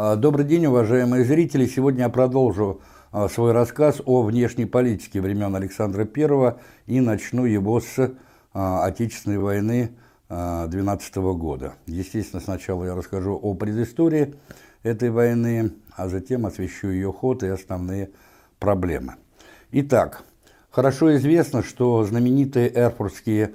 А, добрый день, уважаемые зрители. Сегодня я продолжу а, свой рассказ о внешней политике времен Александра I и начну его с а, Отечественной войны 12 года. Естественно, сначала я расскажу о предыстории этой войны, а затем освещу ее ход и основные проблемы. Итак, хорошо известно, что знаменитые Эрфуртские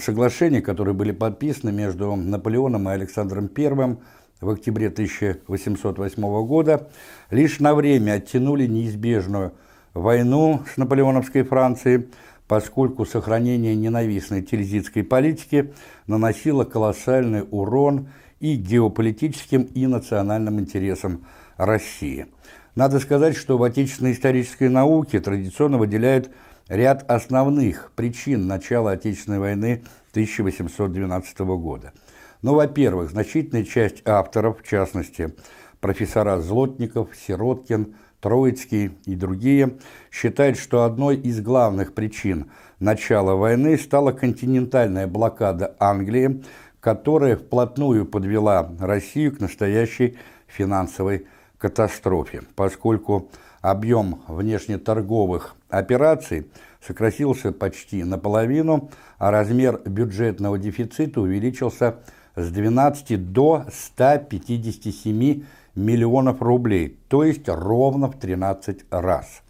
соглашения, которые были подписаны между Наполеоном и Александром I в октябре 1808 года, лишь на время оттянули неизбежную войну с наполеоновской Францией, поскольку сохранение ненавистной тильзитской политики наносило колоссальный урон и геополитическим, и национальным интересам России. Надо сказать, что в отечественной исторической науке традиционно выделяют ряд основных причин начала Отечественной войны 1812 года – ну, во-первых, значительная часть авторов, в частности, профессора Злотников, Сироткин, Троицкий и другие, считают, что одной из главных причин начала войны стала континентальная блокада Англии, которая вплотную подвела Россию к настоящей финансовой катастрофе, поскольку объем внешнеторговых операций сократился почти наполовину, а размер бюджетного дефицита увеличился с 12 до 157 миллионов рублей, то есть ровно в 13 раз.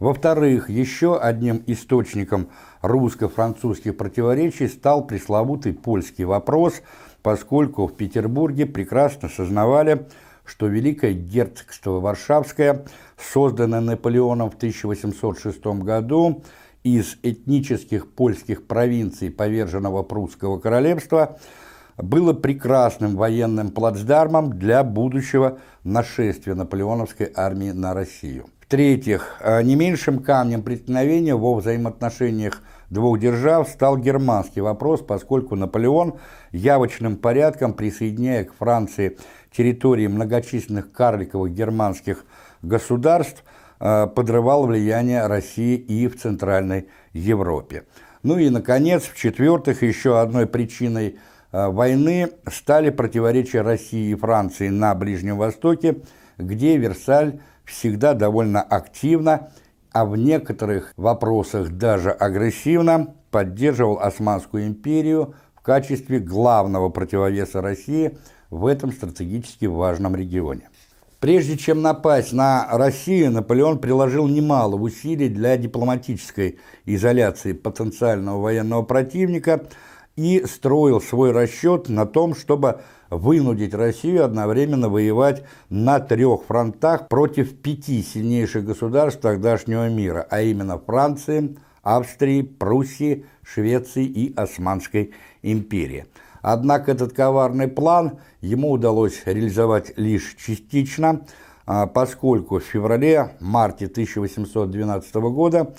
Во-вторых, еще одним источником русско-французских противоречий стал пресловутый польский вопрос, поскольку в Петербурге прекрасно сознавали, что Великое Герцогство Варшавское, созданное Наполеоном в 1806 году из этнических польских провинций поверженного прусского королевства – было прекрасным военным плацдармом для будущего нашествия наполеоновской армии на Россию. В-третьих, э, не меньшим камнем преткновения во взаимоотношениях двух держав стал германский вопрос, поскольку Наполеон явочным порядком, присоединяя к Франции территории многочисленных карликовых германских государств, э, подрывал влияние России и в Центральной Европе. Ну и, наконец, в-четвертых, еще одной причиной – войны стали противоречия России и Франции на Ближнем Востоке, где Версаль всегда довольно активно, а в некоторых вопросах даже агрессивно поддерживал Османскую империю в качестве главного противовеса России в этом стратегически важном регионе. Прежде чем напасть на Россию, Наполеон приложил немало усилий для дипломатической изоляции потенциального военного противника – и строил свой расчет на том, чтобы вынудить Россию одновременно воевать на трех фронтах против пяти сильнейших государств тогдашнего мира, а именно Франции, Австрии, Пруссии, Швеции и Османской империи. Однако этот коварный план ему удалось реализовать лишь частично, а, поскольку в феврале-марте 1812 года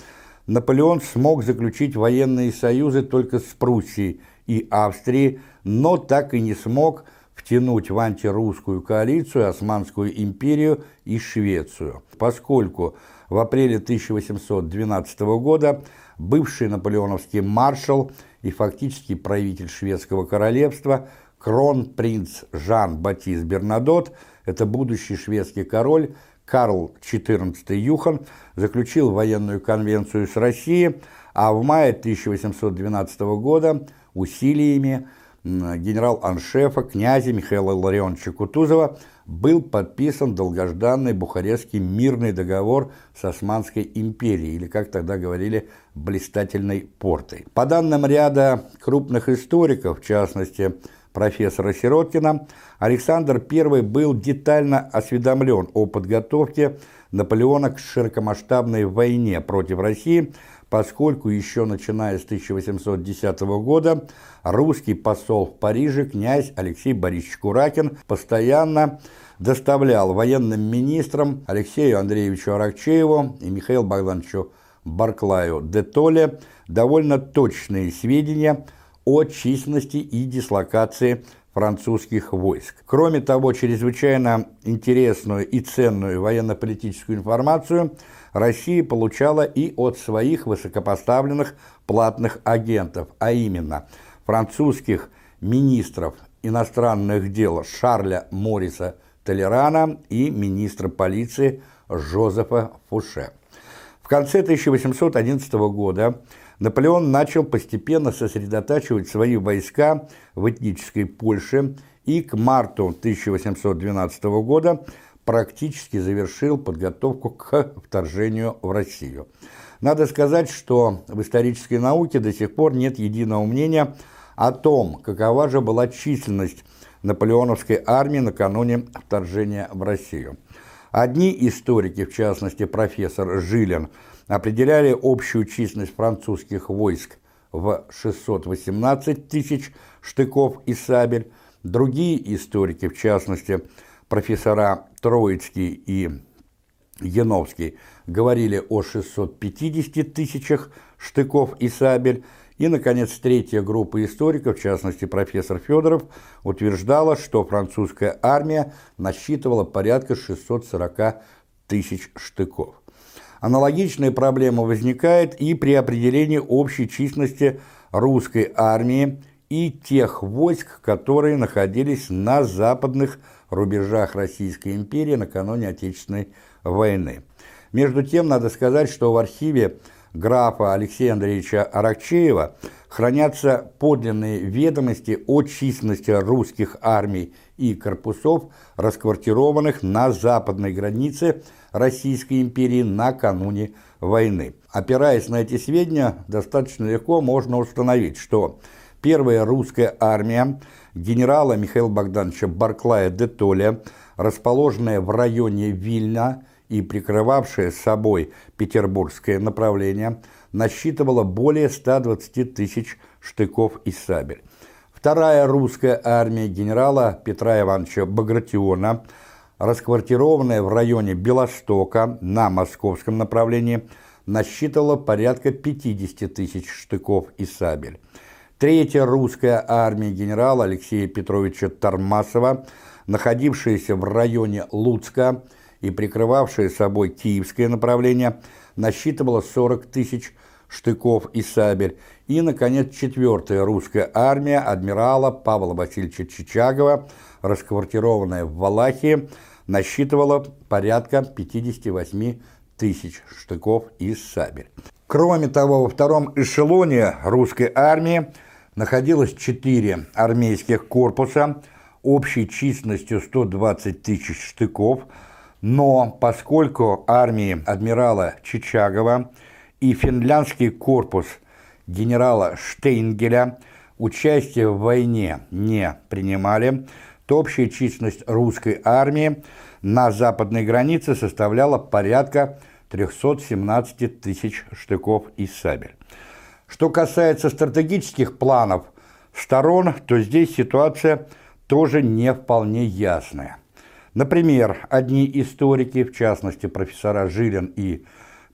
Наполеон смог заключить военные союзы только с Пруссией и Австрией, но так и не смог втянуть в антирусскую коалицию Османскую империю и Швецию, поскольку в апреле 1812 года бывший наполеоновский маршал и фактически правитель шведского королевства кронпринц Жан-Батист Бернадот, это будущий шведский король, Карл XIV Юхан заключил военную конвенцию с Россией, а в мае 1812 года усилиями генерал-аншефа князя Михаила Ларионовича Кутузова был подписан долгожданный Бухарестский мирный договор с Османской империей, или, как тогда говорили, блистательной портой. По данным ряда крупных историков, в частности, профессора Сироткина, Александр I был детально осведомлен о подготовке Наполеона к широкомасштабной войне против России, поскольку еще начиная с 1810 года русский посол в Париже князь Алексей Борисович Куракин постоянно доставлял военным министрам Алексею Андреевичу Аракчееву и Михаилу Богдановичу Барклаю де Толе довольно точные сведения о численности и дислокации французских войск. Кроме того, чрезвычайно интересную и ценную военно-политическую информацию Россия получала и от своих высокопоставленных платных агентов, а именно французских министров иностранных дел Шарля Мориса Толерана и министра полиции Жозефа Фуше. В конце 1811 года Наполеон начал постепенно сосредотачивать свои войска в этнической Польше и к марту 1812 года практически завершил подготовку к вторжению в Россию. Надо сказать, что в исторической науке до сих пор нет единого мнения о том, какова же была численность наполеоновской армии накануне вторжения в Россию. Одни историки, в частности профессор Жилин, определяли общую численность французских войск в 618 тысяч штыков и сабель, другие историки, в частности профессора Троицкий и Яновский, говорили о 650 тысячах штыков и сабель, и, наконец, третья группа историков, в частности профессор Федоров, утверждала, что французская армия насчитывала порядка 640 тысяч штыков. Аналогичная проблема возникает и при определении общей численности русской армии и тех войск, которые находились на западных рубежах Российской империи накануне Отечественной войны. Между тем, надо сказать, что в архиве графа Алексея Андреевича Аракчеева хранятся подлинные ведомости о численности русских армий и корпусов, расквартированных на западной границе Российской империи накануне войны. Опираясь на эти сведения, достаточно легко можно установить, что первая русская армия генерала Михаила Богдановича Барклая де Толля, расположенная в районе Вильна, и прикрывавшая собой петербургское направление, насчитывала более 120 тысяч штыков и сабель. Вторая русская армия генерала Петра Ивановича Багратиона, расквартированная в районе Белостока на московском направлении, насчитывала порядка 50 тысяч штыков и сабель. Третья русская армия генерала Алексея Петровича Тормасова, находившаяся в районе Луцка, и прикрывавшая собой киевское направление, насчитывала 40 тысяч штыков и сабель, и, наконец, четвертая русская армия адмирала Павла Васильевича Чичагова, расквартированная в Валахии, насчитывала порядка 58 тысяч штыков и сабель. Кроме того, во втором эшелоне русской армии находилось четыре армейских корпуса общей численностью 120 тысяч штыков – но поскольку армии адмирала Чичагова и финляндский корпус генерала Штейнгеля участие в войне не принимали, то общая численность русской армии на западной границе составляла порядка 317 тысяч штыков и сабель. Что касается стратегических планов сторон, то здесь ситуация тоже не вполне ясная. Например, одни историки, в частности профессора Жилин и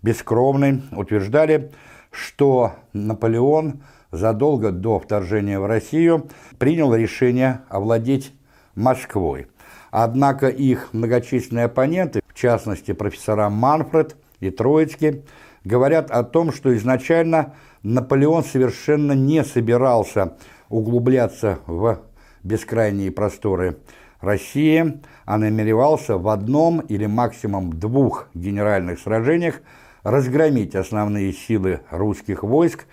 Бескровный, утверждали, что Наполеон задолго до вторжения в Россию принял решение овладеть Москвой. Однако их многочисленные оппоненты, в частности профессора Манфред и Троицкий, говорят о том, что изначально Наполеон совершенно не собирался углубляться в бескрайние просторы России, а намеревался в одном или максимум двух генеральных сражениях разгромить основные силы русских войск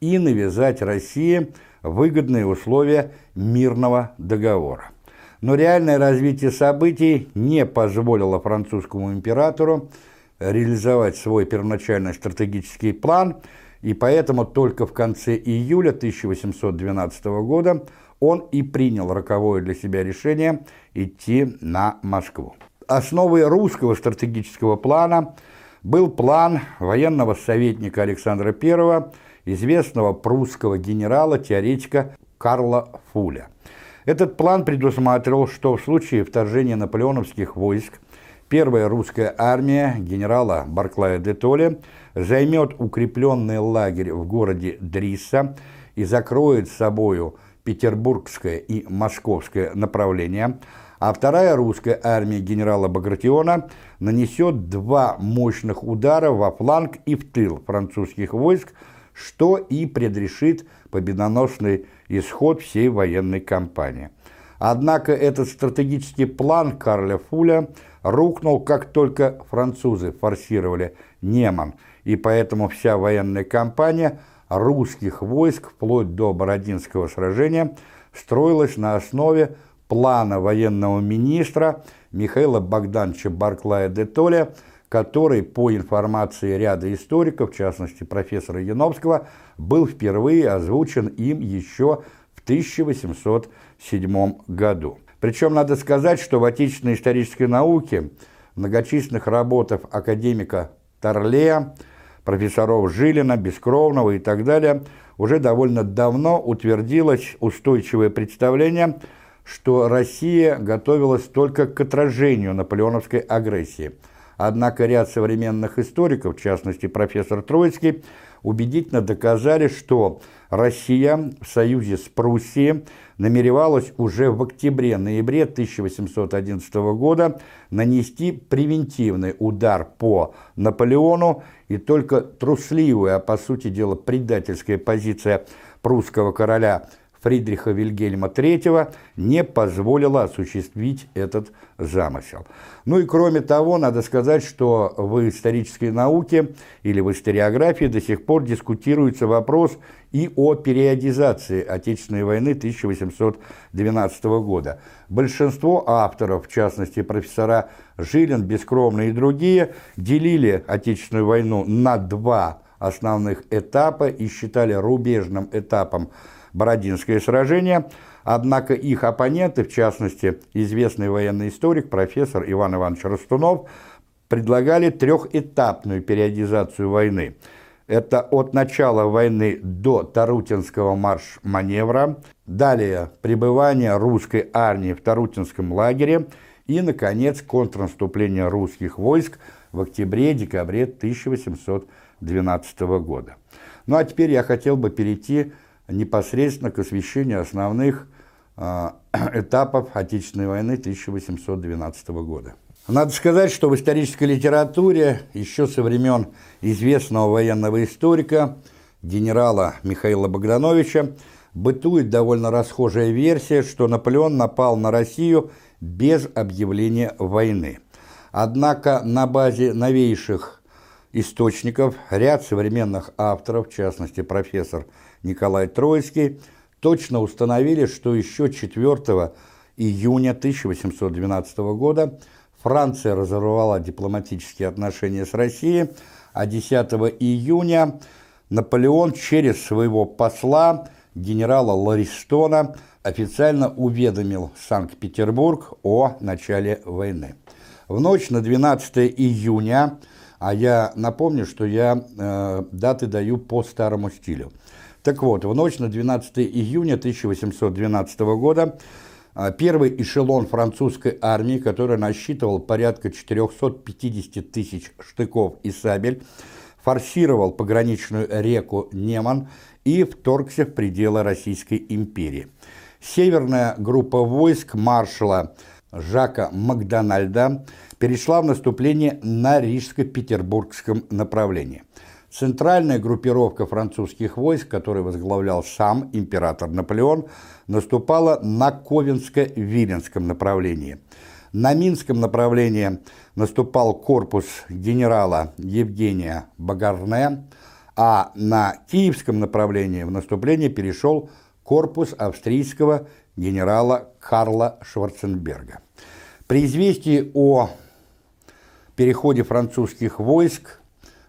и навязать России выгодные условия мирного договора. Но реальное развитие событий не позволило французскому императору реализовать свой первоначальный стратегический план, и поэтому только в конце июля 1812 года он и принял роковое для себя решение идти на Москву. Основой русского стратегического плана был план военного советника Александра I, известного прусского генерала-теоретика Карла Фуля. Этот план предусматривал, что в случае вторжения наполеоновских войск первая русская армия генерала Барклая де Толли займет укрепленный лагерь в городе Дрисса и закроет собою петербургское и московское направления, а вторая русская армия генерала Багратиона нанесет два мощных удара во фланг и в тыл французских войск, что и предрешит победоносный исход всей военной кампании. Однако этот стратегический план Карля Фуля рухнул, как только французы форсировали Неман, и поэтому вся военная кампания русских войск вплоть до Бородинского сражения строилась на основе плана военного министра Михаила Богдановича Барклая де Толя, который, по информации ряда историков, в частности профессора Яновского, был впервые озвучен им еще в 1807 году. Причем надо сказать, что в отечественной исторической науке многочисленных работах академика Торлея, профессоров Жилина, Бескровного и так далее уже довольно давно утвердилось устойчивое представление, что Россия готовилась только к отражению наполеоновской агрессии. Однако ряд современных историков, в частности профессор Троицкий, убедительно доказали, что Россия в союзе с Пруссией намеревалась уже в октябре-ноябре 1811 года нанести превентивный удар по Наполеону, и только трусливая, а по сути дела предательская позиция прусского короля Фридриха Вильгельма III не позволила осуществить этот замысел. Ну и кроме того, надо сказать, что в исторической науке или в историографии до сих пор дискутируется вопрос и о периодизации Отечественной войны 1812 года. Большинство авторов, в частности профессора Жилин, Бескромный и другие, делили Отечественную войну на два основных этапа и считали рубежным этапом Бородинское сражение, однако их оппоненты, в частности, известный военный историк, профессор Иван Иванович Растунов, предлагали трехэтапную периодизацию войны. Это от начала войны до Тарутинского марш-маневра, далее пребывание русской армии в Тарутинском лагере и, наконец, контрнаступление русских войск в октябре-декабре 1812 года. Ну а теперь я хотел бы перейти непосредственно к освещению основных э, этапов Отечественной войны 1812 года. Надо сказать, что в исторической литературе еще со времен известного военного историка генерала Михаила Богдановича бытует довольно расхожая версия, что Наполеон напал на Россию без объявления войны. Однако на базе новейших источников ряд современных авторов, в частности профессор Николай Троицкий, точно установили, что еще 4 июня 1812 года Франция разорвала дипломатические отношения с Россией, а 10 июня Наполеон через своего посла, генерала Ларистона, официально уведомил Санкт-Петербург о начале войны. В ночь на 12 июня, а я напомню, что я э, даты даю по старому стилю – так вот, в ночь на 12 июня 1812 года а, первый эшелон французской армии, который насчитывал порядка 450 тысяч штыков и сабель, форсировал пограничную реку Неман и вторгся в пределы Российской империи. Северная группа войск маршала Жака Макдональда перешла в наступление на Рижско-Петербургском направлении – Центральная группировка французских войск, которую возглавлял сам император Наполеон, наступала на Ковенско-Виленском направлении. На Минском направлении наступал корпус генерала Евгения Багарне, а на Киевском направлении в наступление перешел корпус австрийского генерала Карла Шварценберга. При известии о переходе французских войск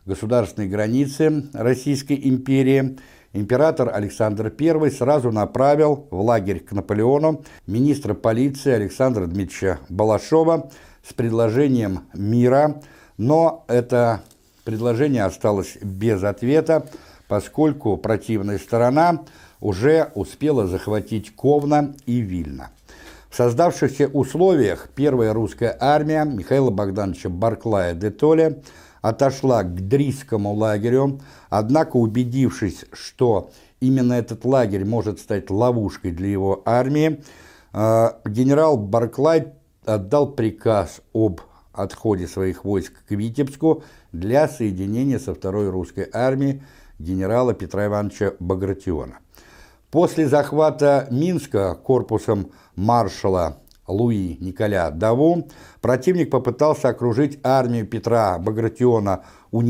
государственной границы Российской империи, император Александр I сразу направил в лагерь к Наполеону министра полиции Александра Дмитриевича Балашова с предложением мира, но это предложение осталось без ответа, поскольку противная сторона уже успела захватить Ковна и Вильно. В создавшихся условиях первая русская армия Михаила Богдановича Барклая де Толля отошла к Дрийскому лагерю, однако убедившись, что именно этот лагерь может стать ловушкой для его армии, э, генерал Барклай отдал приказ об отходе своих войск к Витебску для соединения со второй русской армией генерала Петра Ивановича Багратиона. После захвата Минска корпусом маршала Луи Николя Даву противник попытался окружить армию Петра Багратиона у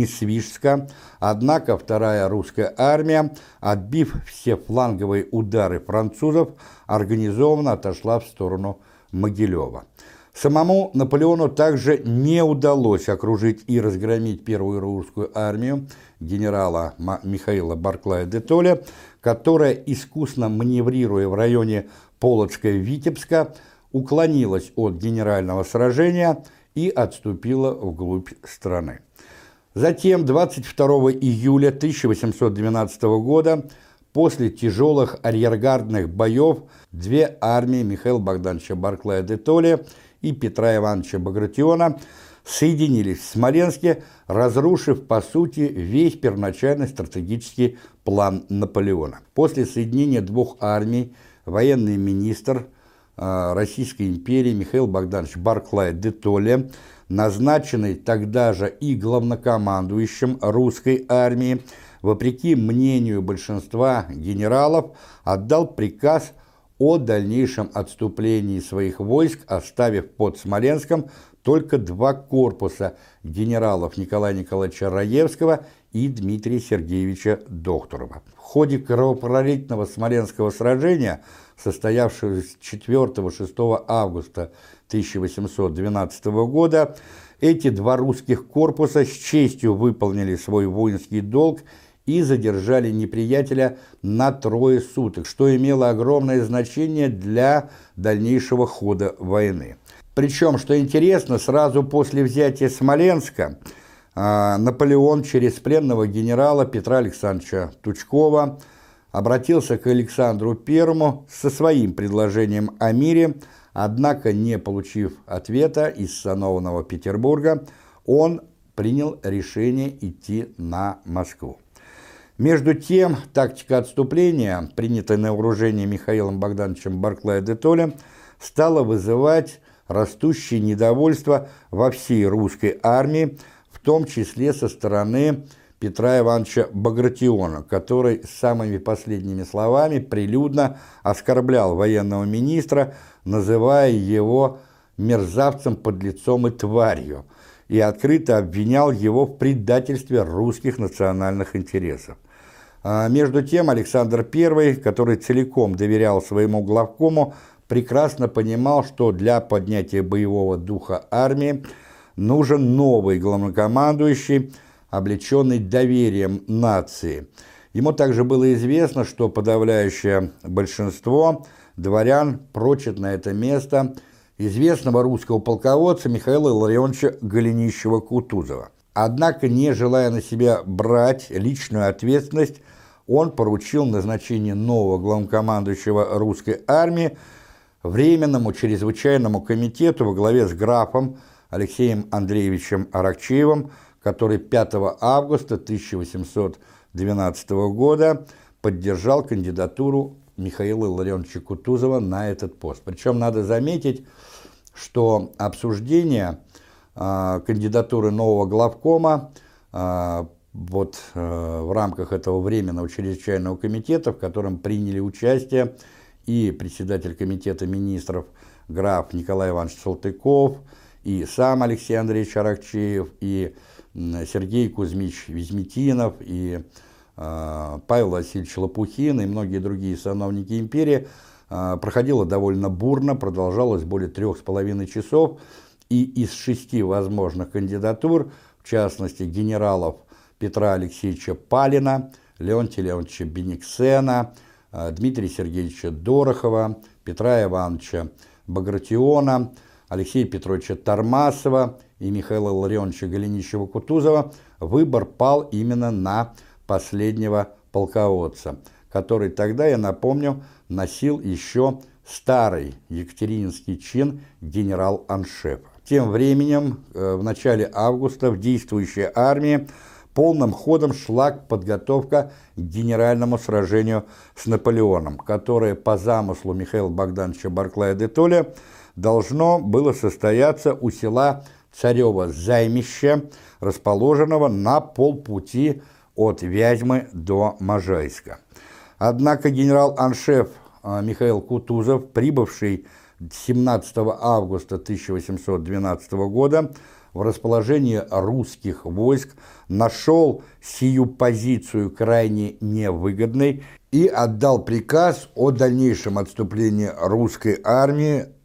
однако вторая русская армия, отбив все фланговые удары французов, организованно отошла в сторону Могилева. Самому Наполеону также не удалось окружить и разгромить первую русскую армию генерала Михаила Барклая де Толля, которая, искусно маневрируя в районе Полоцка-Витебска, уклонилась от генерального сражения и отступила вглубь страны. Затем, 22 июля 1812 года, после тяжелых арьергардных боев, две армии Михаила Богдановича Барклая де Толли и Петра Ивановича Багратиона соединились в Смоленске, разрушив, по сути, весь первоначальный стратегический план Наполеона. После соединения двух армий военный министр Российской империи Михаил Богданович Барклай де Толле, назначенный тогда же и главнокомандующим русской армии, вопреки мнению большинства генералов, отдал приказ о дальнейшем отступлении своих войск, оставив под Смоленском только два корпуса генералов Николая Николаевича Раевского и Дмитрия Сергеевича Докторова. В ходе кровопролитного Смоленского сражения, состоявшегося 4-6 августа 1812 года, эти два русских корпуса с честью выполнили свой воинский долг и задержали неприятеля на трое суток, что имело огромное значение для дальнейшего хода войны. Причем, что интересно, сразу после взятия Смоленска а, Наполеон через пленного генерала Петра Александровича Тучкова обратился к Александру Первому со своим предложением о мире, однако, не получив ответа из сановного Петербурга, он принял решение идти на Москву. Между тем, тактика отступления, принятая на вооружение Михаилом Богдановичем Барклая де Толле, стала вызывать растущее недовольство во всей русской армии, в том числе со стороны Петра Ивановича Багратиона, который самыми последними словами прилюдно оскорблял военного министра, называя его мерзавцем, подлецом и тварью, и открыто обвинял его в предательстве русских национальных интересов. А между тем Александр I, который целиком доверял своему главкому, прекрасно понимал, что для поднятия боевого духа армии нужен новый главнокомандующий, облеченный доверием нации. Ему также было известно, что подавляющее большинство дворян прочит на это место известного русского полководца Михаила Илларионовича Голенищева-Кутузова. Однако, не желая на себя брать личную ответственность, он поручил назначение нового главнокомандующего русской армии Временному чрезвычайному комитету во главе с графом Алексеем Андреевичем Аракчеевым, который 5 августа 1812 года поддержал кандидатуру Михаила Илларионовича Кутузова на этот пост. Причем надо заметить, что обсуждение э, кандидатуры нового главкома э, вот э, в рамках этого временного чрезвычайного комитета, в котором приняли участие и председатель комитета министров граф Николай Иванович Салтыков, и сам Алексей Андреевич Аракчеев, и Сергей Кузьмич Визметинов, и э, Павел Васильевич Лопухин, и многие другие сановники империи, э, проходило довольно бурно, продолжалось более трех с половиной часов, и из шести возможных кандидатур, в частности генералов Петра Алексеевича Палина, Леонтия Леонтьевича Бениксена, э, Дмитрия Сергеевича Дорохова, Петра Ивановича Багратиона, Алексея Петровича Тормасова и Михаила Ларионовича Голенищева-Кутузова, выбор пал именно на последнего полководца, который тогда, я напомню, носил еще старый екатерининский чин генерал-аншефа. Тем временем, э, в начале августа в действующей армии полным ходом шла подготовка к генеральному сражению с Наполеоном, которое по замыслу Михаила Богдановича Барклая де Толля должно было состояться у села Царево Займище, расположенного на полпути от Вязьмы до Можайска. Однако генерал-аншеф а, Михаил Кутузов, прибывший 17 августа 1812 года в расположении русских войск, нашел сию позицию крайне невыгодной и отдал приказ о дальнейшем отступлении русской армии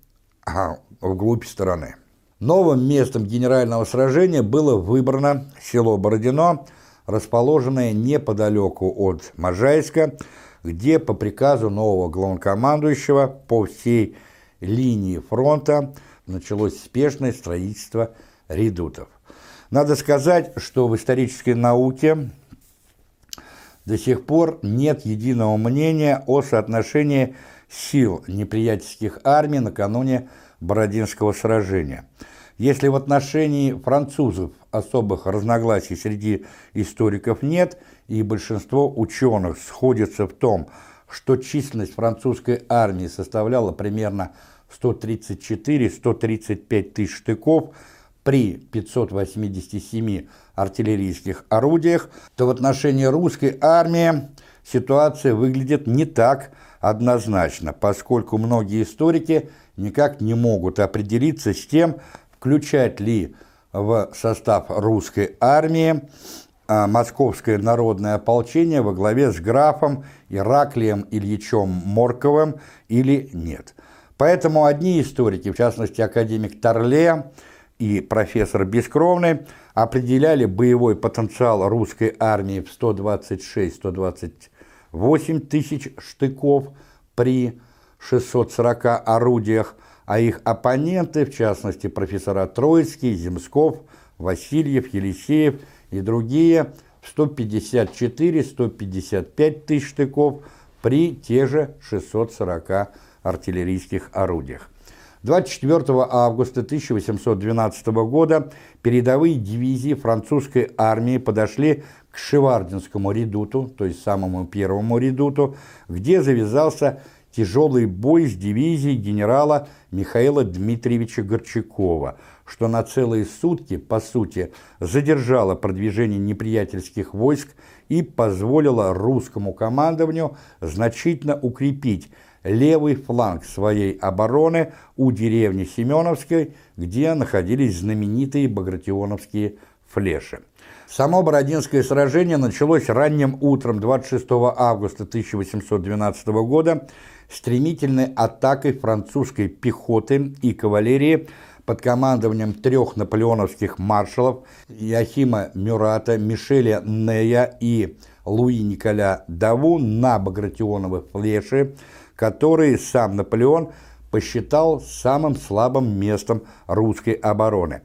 вглубь страны. Новым местом генерального сражения было выбрано село Бородино, расположенное неподалеку от Можайска, где по приказу нового главнокомандующего по всей линии фронта началось спешное строительство редутов. Надо сказать, что в исторической науке до сих пор нет единого мнения о соотношении сил неприятельских армий накануне Бородинского сражения. Если в отношении французов особых разногласий среди историков нет, и большинство ученых сходятся в том, что численность французской армии составляла примерно 134-135 тысяч штыков при 587 артиллерийских орудиях, то в отношении русской армии ситуация выглядит не так однозначно, поскольку многие историки никак не могут определиться с тем, включать ли в состав русской армии а, Московское народное ополчение во главе с графом Ираклием Ильичем Морковым или нет. Поэтому одни историки, в частности академик Торле и профессор Бескровный, определяли боевой потенциал русской армии в 126-128 тысяч штыков при 640 орудиях, а их оппоненты, в частности профессора Троицкий, Земсков, Васильев, Елисеев и другие, в 154-155 тысяч штыков при те же 640 артиллерийских орудиях. 24 августа 1812 года передовые дивизии французской армии подошли к Шевардинскому редуту, то есть самому первому редуту, где завязался тяжелый бой с дивизией генерала Михаила Дмитриевича Горчакова, что на целые сутки, по сути, задержало продвижение неприятельских войск и позволило русскому командованию значительно укрепить левый фланг своей обороны у деревни Семеновской, где находились знаменитые багратионовские флеши. Само Бородинское сражение началось ранним утром 26 августа 1812 года стремительной атакой французской пехоты и кавалерии под командованием трех наполеоновских маршалов Яхима Мюрата, Мишеля Нея и Луи Николя Даву на Багратионовы флеши, которые сам Наполеон посчитал самым слабым местом русской обороны.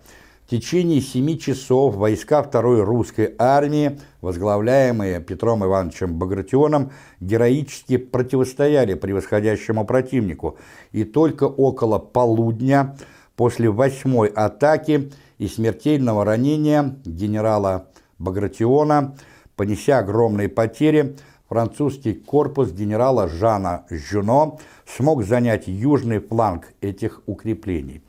В течение семи часов войска второй русской армии, возглавляемые Петром Ивановичем Багратионом, героически противостояли превосходящему противнику, и только около полудня после восьмой атаки и смертельного ранения генерала Багратиона, понеся огромные потери, французский корпус генерала Жана Жюно смог занять южный фланг этих укреплений.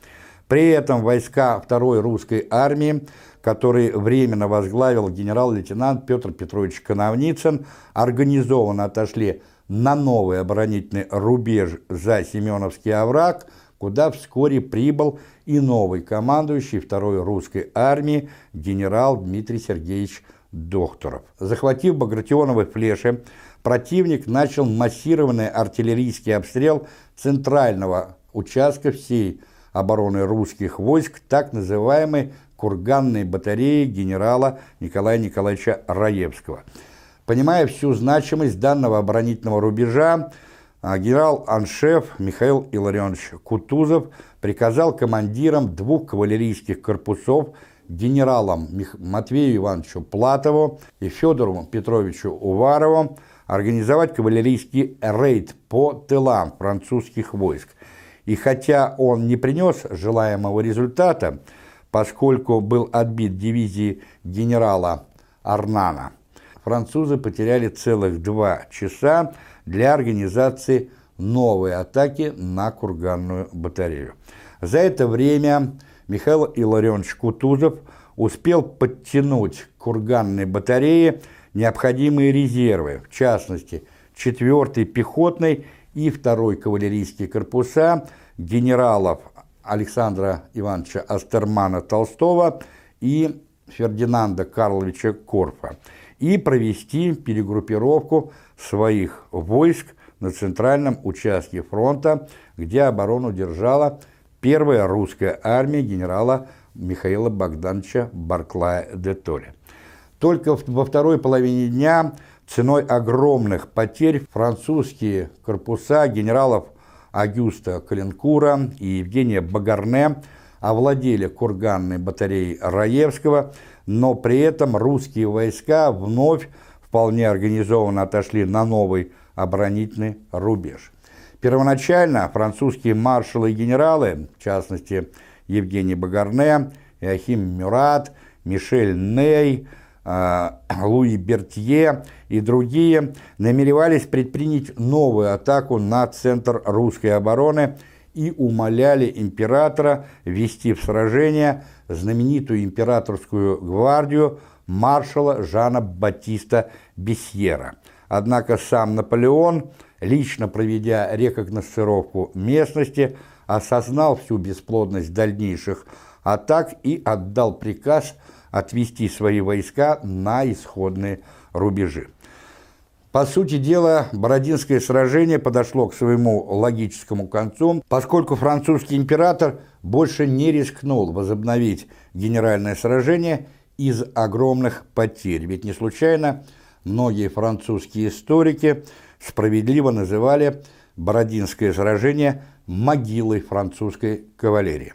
При этом войска второй русской армии, которые временно возглавил генерал-лейтенант Петр Петрович Коновницын, организованно отошли на новый оборонительный рубеж за Семеновский овраг, куда вскоре прибыл и новый командующий второй русской армии генерал Дмитрий Сергеевич Докторов. Захватив Багратионовы флеши, противник начал массированный артиллерийский обстрел центрального участка всей обороны русских войск, так называемой курганной батареи генерала Николая Николаевича Раевского. Понимая всю значимость данного оборонительного рубежа, а, генерал-аншеф Михаил Илларионович Кутузов приказал командирам двух кавалерийских корпусов генералам Матвею Ивановичу Платову и Федору Петровичу Уварову организовать кавалерийский рейд по тылам французских войск. И хотя он не принес желаемого результата, поскольку был отбит дивизией генерала Арнана, французы потеряли целых два часа для организации новой атаки на курганную батарею. За это время Михаил Илларионович Кутузов успел подтянуть к курганной батарее необходимые резервы, в частности, 4-й пехотный и 2-й кавалерийские корпуса генералов Александра Ивановича Астермана Толстого и Фердинанда Карловича Корфа и провести перегруппировку своих войск на центральном участке фронта, где оборону держала первая русская армия генерала Михаила Богдановича Барклая де Толли. Только во второй половине дня ценой огромных потерь французские корпуса генералов Агюста Калинкура и Евгения Багарне овладели курганной батареей Раевского, но при этом русские войска вновь вполне организованно отошли на новый оборонительный рубеж. Первоначально французские маршалы и генералы, в частности Евгений Багарне, Иохим Мюрат, Мишель Ней, Луи Бертье и другие намеревались предпринять новую атаку на центр русской обороны и умоляли императора ввести в сражение знаменитую императорскую гвардию маршала Жана Батиста Бесьера. Однако сам Наполеон, лично проведя рекогносцировку местности, осознал всю бесплодность дальнейших атак и отдал приказ – отвести свои войска на исходные рубежи. По сути дела, Бородинское сражение подошло к своему логическому концу, поскольку французский император больше не рискнул возобновить генеральное сражение из огромных потерь. Ведь не случайно многие французские историки справедливо называли Бородинское сражение могилой французской кавалерии.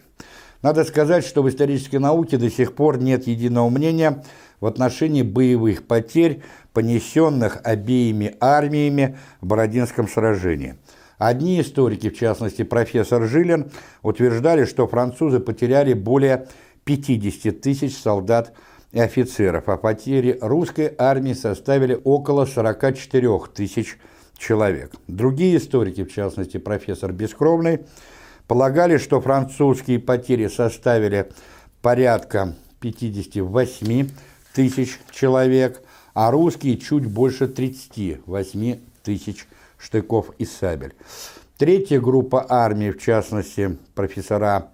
Надо сказать, что в исторической науке до сих пор нет единого мнения в отношении боевых потерь, понесенных обеими армиями в Бородинском сражении. Одни историки, в частности профессор Жилин, утверждали, что французы потеряли более 50 тысяч солдат и офицеров, а потери русской армии составили около 44 тысяч человек. Другие историки, в частности профессор Бескровный, Полагали, что французские потери составили порядка 58 тысяч человек, а русские чуть больше 38 тысяч штыков и сабель. Третья группа армии, в частности профессора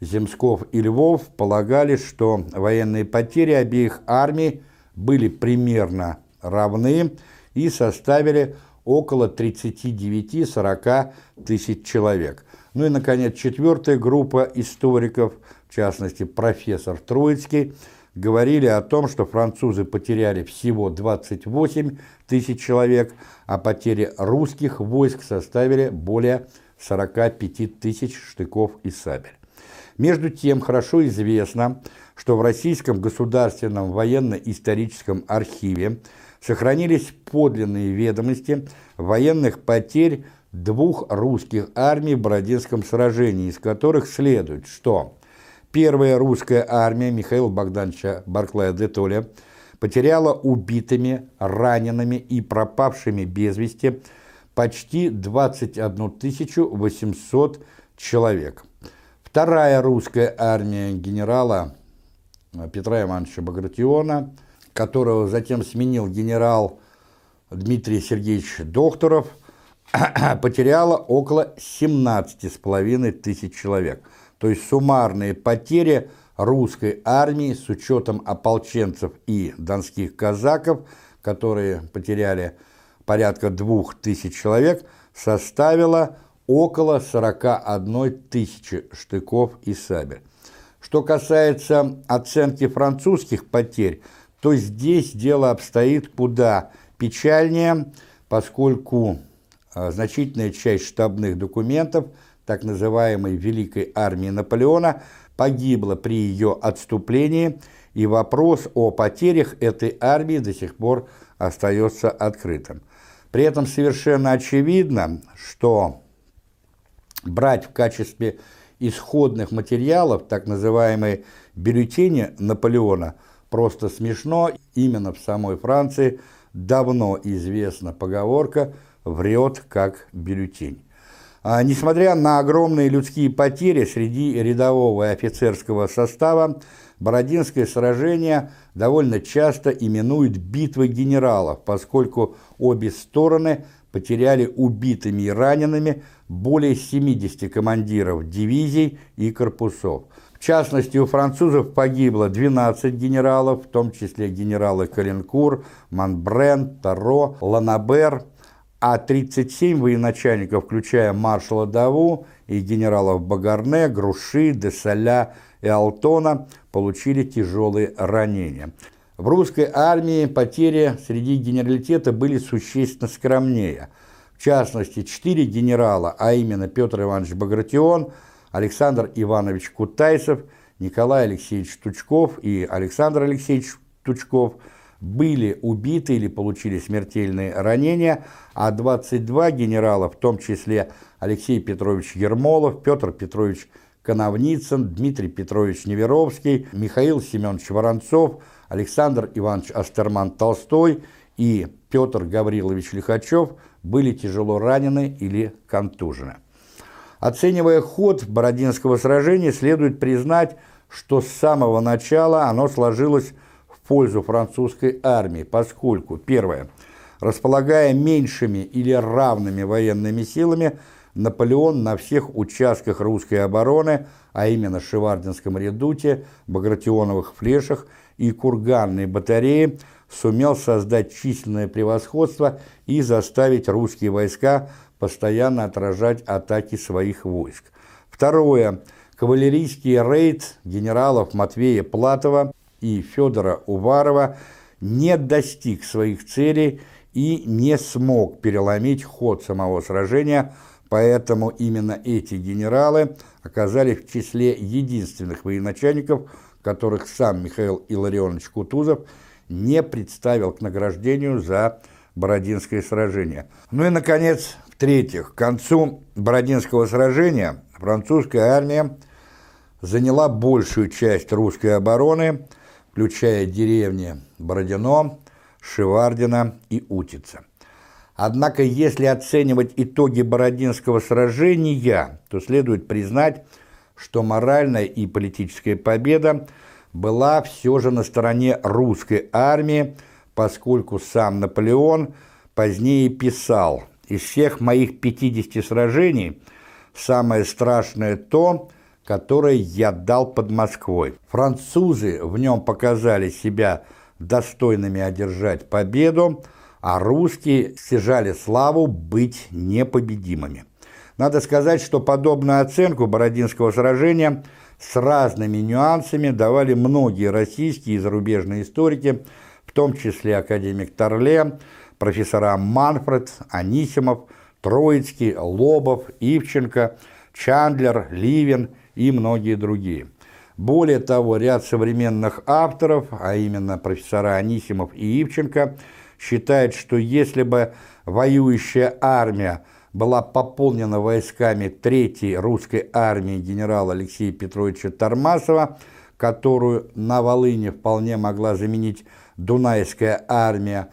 Земсков и Львов, полагали, что военные потери обеих армий были примерно равны и составили около 39-40 тысяч человек. Ну и, наконец, четвертая группа историков, в частности, профессор Троицкий, говорили о том, что французы потеряли всего 28 тысяч человек, а потери русских войск составили более 45 тысяч штыков и сабель. Между тем, хорошо известно, что в Российском государственном военно-историческом архиве сохранились подлинные ведомости военных потерь двух русских армий в Бородинском сражении, из которых следует, что первая русская армия Михаила Богдановича Барклая де Толля потеряла убитыми, ранеными и пропавшими без вести почти 21 800 человек. Вторая русская армия генерала Петра Ивановича Багратиона, которого затем сменил генерал Дмитрий Сергеевич Докторов – потеряла около 17,5 тысяч человек. То есть суммарные потери русской армии с учетом ополченцев и донских казаков, которые потеряли порядка двух тысяч человек, составила около 41 тысячи штыков и сабель. Что касается оценки французских потерь, то здесь дело обстоит куда печальнее, поскольку а, значительная часть штабных документов так называемой Великой армии Наполеона погибла при ее отступлении, и вопрос о потерях этой армии до сих пор остается открытым. При этом совершенно очевидно, что брать в качестве исходных материалов так называемые бюллетени Наполеона просто смешно. Именно в самой Франции давно известна поговорка – врет как бюллетень. А, несмотря на огромные людские потери среди рядового и офицерского состава, Бородинское сражение довольно часто именуют битвой генералов, поскольку обе стороны потеряли убитыми и ранеными более 70 командиров дивизий и корпусов. В частности, у французов погибло 12 генералов, в том числе генералы Калинкур, Монбрен, Таро, Ланабер, а 37 военачальников, включая маршала Даву и генералов Багарне, Груши, Десаля и Алтона, получили тяжелые ранения. В русской армии потери среди генералитета были существенно скромнее. В частности, четыре генерала, а именно Петр Иванович Багратион, Александр Иванович Кутайсов, Николай Алексеевич Тучков и Александр Алексеевич Тучков были убиты или получили смертельные ранения, а 22 генерала, в том числе Алексей Петрович Ермолов, Петр Петрович Коновницын, Дмитрий Петрович Неверовский, Михаил Семенович Воронцов – Александр Иванович Астерман Толстой и Петр Гаврилович Лихачев были тяжело ранены или контужены. Оценивая ход Бородинского сражения, следует признать, что с самого начала оно сложилось в пользу французской армии, поскольку, первое, располагая меньшими или равными военными силами, Наполеон на всех участках русской обороны, а именно Шевардинском редуте, Багратионовых флешах и курганной батареи сумел создать численное превосходство и заставить русские войска постоянно отражать атаки своих войск. Второе. Кавалерийский рейд генералов Матвея Платова и Федора Уварова не достиг своих целей и не смог переломить ход самого сражения, поэтому именно эти генералы оказались в числе единственных военачальников, которых сам Михаил Илларионович Кутузов не представил к награждению за Бородинское сражение. Ну и, наконец, в-третьих, к концу Бородинского сражения французская армия заняла большую часть русской обороны, включая деревни Бородино, Шевардино и Утица. Однако, если оценивать итоги Бородинского сражения, то следует признать, что моральная и политическая победа была все же на стороне русской армии, поскольку сам Наполеон позднее писал «Из всех моих 50 сражений самое страшное то, которое я дал под Москвой. Французы в нем показали себя достойными одержать победу, а русские стяжали славу быть непобедимыми. Надо сказать, что подобную оценку Бородинского сражения с разными нюансами давали многие российские и зарубежные историки, в том числе академик Торле, профессора Манфред, Анисимов, Троицкий, Лобов, Ивченко, Чандлер, Ливен и многие другие. Более того, ряд современных авторов, а именно профессора Анисимов и Ивченко, считают, что если бы воюющая армия была пополнена войсками Третьей русской армии генерала Алексея Петровича Тормасова, которую на Волыне вполне могла заменить Дунайская армия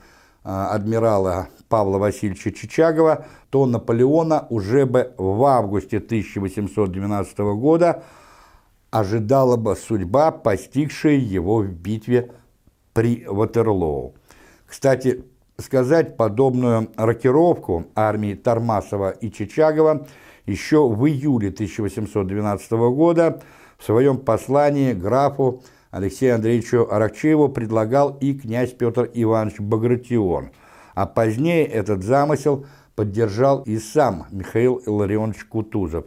адмирала Павла Васильевича Чичагова, то Наполеона уже бы в августе 1812 года ожидала бы судьба, постигшая его в битве при Ватерлоу. Кстати, сказать подобную рокировку армии Тормасова и Чичагова еще в июле 1812 года в своем послании графу Алексею Андреевичу Аракчееву предлагал и князь Петр Иванович Багратион, а позднее этот замысел поддержал и сам Михаил Илларионович Кутузов,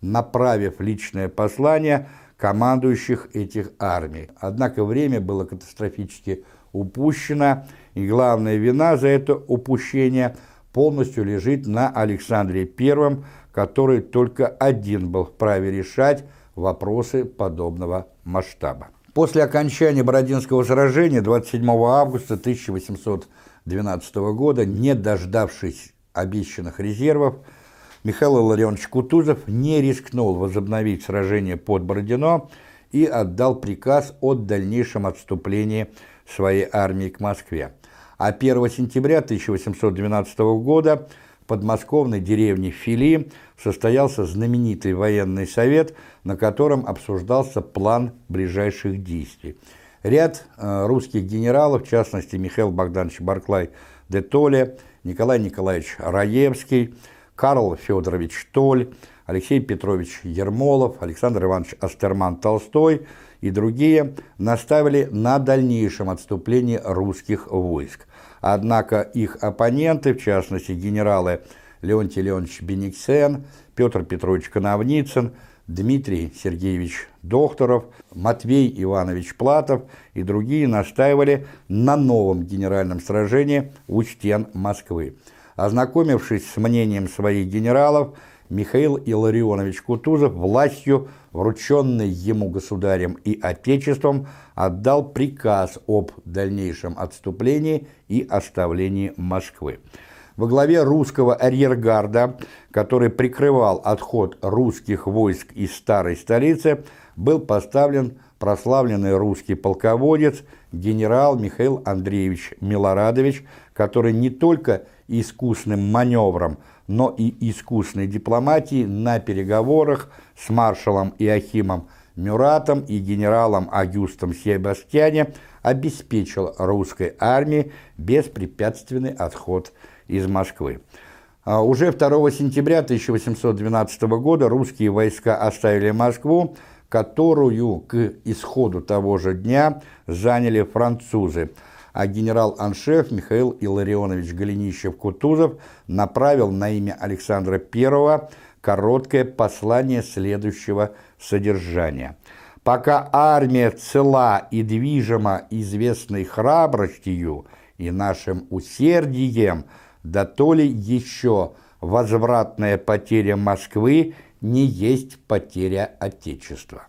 направив личное послание командующих этих армий. Однако время было катастрофически упущено, и главная вина за это упущение полностью лежит на Александре I, который только один был вправе решать вопросы подобного масштаба. После окончания Бородинского сражения 27 августа 1812 года, не дождавшись обещанных резервов, Михаил Илларионович Кутузов не рискнул возобновить сражение под Бородино и отдал приказ о дальнейшем отступлении своей армии к Москве. А 1 сентября 1812 года подмосковной деревне Фили состоялся знаменитый военный совет, на котором обсуждался план ближайших действий. Ряд э, русских генералов, в частности Михаил Богданович Барклай де Толе, Николай Николаевич Раевский, Карл Федорович Толь, Алексей Петрович Ермолов, Александр Иванович Астерман Толстой и другие наставили на дальнейшем отступлении русских войск. Однако их оппоненты, в частности генералы Леонтий Леонович Бениксен, Петр Петрович Коновницын, Дмитрий Сергеевич Докторов, Матвей Иванович Платов и другие настаивали на новом генеральном сражении у стен Москвы. Ознакомившись с мнением своих генералов, Михаил Илларионович Кутузов властью, врученной ему государем и отечеством, отдал приказ об дальнейшем отступлении и оставлении Москвы. Во главе русского арьергарда, который прикрывал отход русских войск из старой столицы, был поставлен прославленный русский полководец генерал Михаил Андреевич Милорадович, который не только искусным маневром, но и искусной дипломатией на переговорах с маршалом Иохимом Мюратом и генералом Агюстом Себастьяне обеспечил русской армии беспрепятственный отход из Москвы. А уже 2 сентября 1812 года русские войска оставили Москву, которую к исходу того же дня заняли французы, а генерал-аншеф Михаил Илларионович Голенищев-Кутузов направил на имя Александра I короткое послание следующего содержания. «Пока армия цела и движима известной храбростью и нашим усердием, да то ли еще возвратная потеря Москвы не есть потеря Отечества».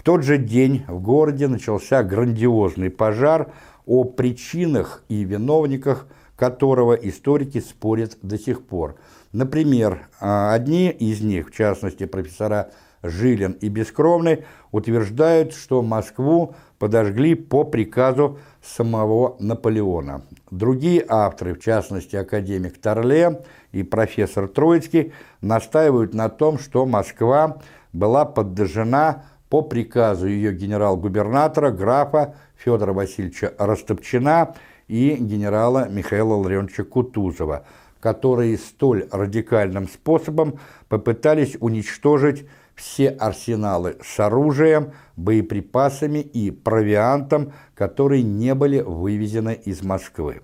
В тот же день в городе начался грандиозный пожар, о причинах и виновниках которого историки спорят до сих пор. Например, а, одни из них, в частности профессора Жилин и Бескровный, утверждают, что Москву подожгли по приказу самого Наполеона. Другие авторы, в частности академик Торле и профессор Троицкий, настаивают на том, что Москва была подожжена по приказу ее генерал-губернатора графа Федора Васильевича Растопчина и генерала Михаила Ларионовича Кутузова, которые столь радикальным способом попытались уничтожить все арсеналы с оружием, боеприпасами и провиантом, которые не были вывезены из Москвы.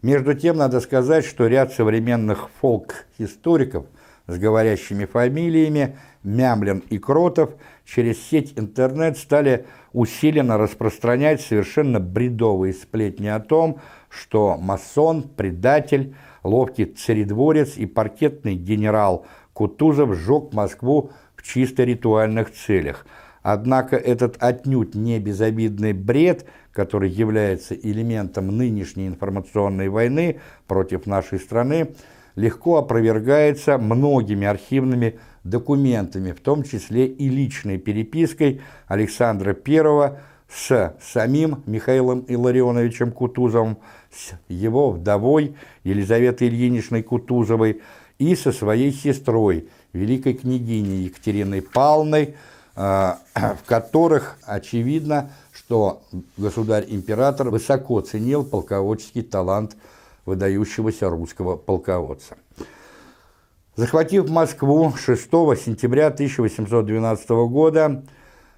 Между тем, надо сказать, что ряд современных фолк-историков с говорящими фамилиями Мямлин и Кротов через сеть интернет стали усиленно распространять совершенно бредовые сплетни о том, что масон, предатель, ловкий царедворец и паркетный генерал Кутузов сжег Москву в чисто ритуальных целях. Однако этот отнюдь не безобидный бред, который является элементом нынешней информационной войны против нашей страны, легко опровергается многими архивными документами, в том числе и личной перепиской Александра I с самим Михаилом Илларионовичем Кутузовым, с его вдовой Елизаветой Ильиничной Кутузовой и со своей сестрой, великой княгиней Екатериной Павловной, а, в которых очевидно, что государь-император высоко ценил полководческий талант выдающегося русского полководца. Захватив Москву 6 сентября 1812 года,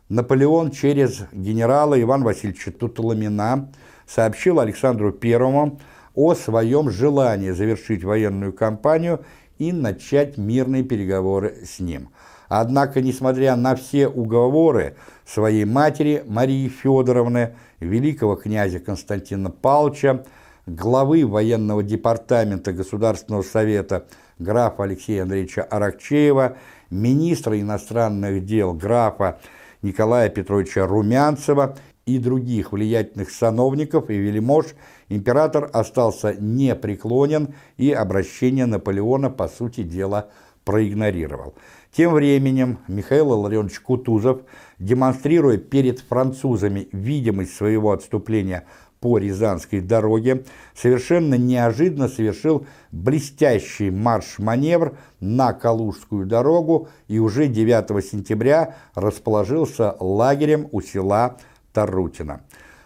Наполеон через генерала Ивана Васильевича Тутоламина сообщил Александру I о своем желании завершить военную кампанию и начать мирные переговоры с ним. Однако, несмотря на все уговоры своей матери Марии Федоровны, великого князя Константина Павловича, главы военного департамента Государственного совета графа Алексея Андреевича Аракчеева, министра иностранных дел графа Николая Петровича Румянцева и других влиятельных сановников и вельмож, император остался непреклонен и обращение Наполеона, по сути дела, проигнорировал. Тем временем Михаил Илларионович Кутузов, демонстрируя перед французами видимость своего отступления по Рязанской дороге, совершенно неожиданно совершил блестящий марш-маневр на Калужскую дорогу и уже 9 сентября расположился лагерем у села Тарутино.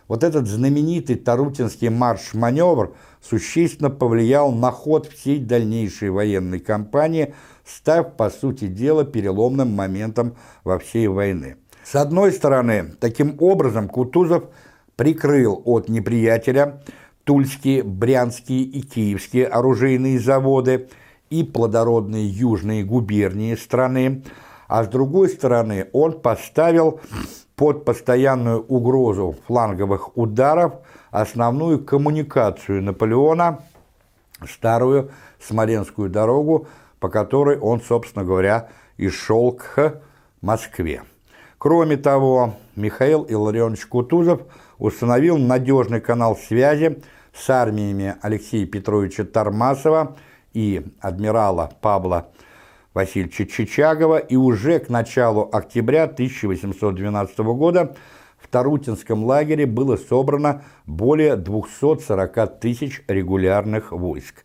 Вот этот знаменитый Тарутинский марш-маневр существенно повлиял на ход всей дальнейшей военной кампании, став, по сути дела, переломным моментом во всей войны. С одной стороны, таким образом Кутузов прикрыл от неприятеля Тульские, Брянские и Киевские оружейные заводы и плодородные южные губернии страны, а с другой стороны он поставил под постоянную угрозу фланговых ударов основную коммуникацию Наполеона, старую Смоленскую дорогу, по которой он, собственно говоря, и шел к Москве. Кроме того, Михаил Илларионович Кутузов установил надежный канал связи с армиями Алексея Петровича Тармасова и адмирала Павла Васильевича Чичагова, и уже к началу октября 1812 года в Тарутинском лагере было собрано более 240 тысяч регулярных войск.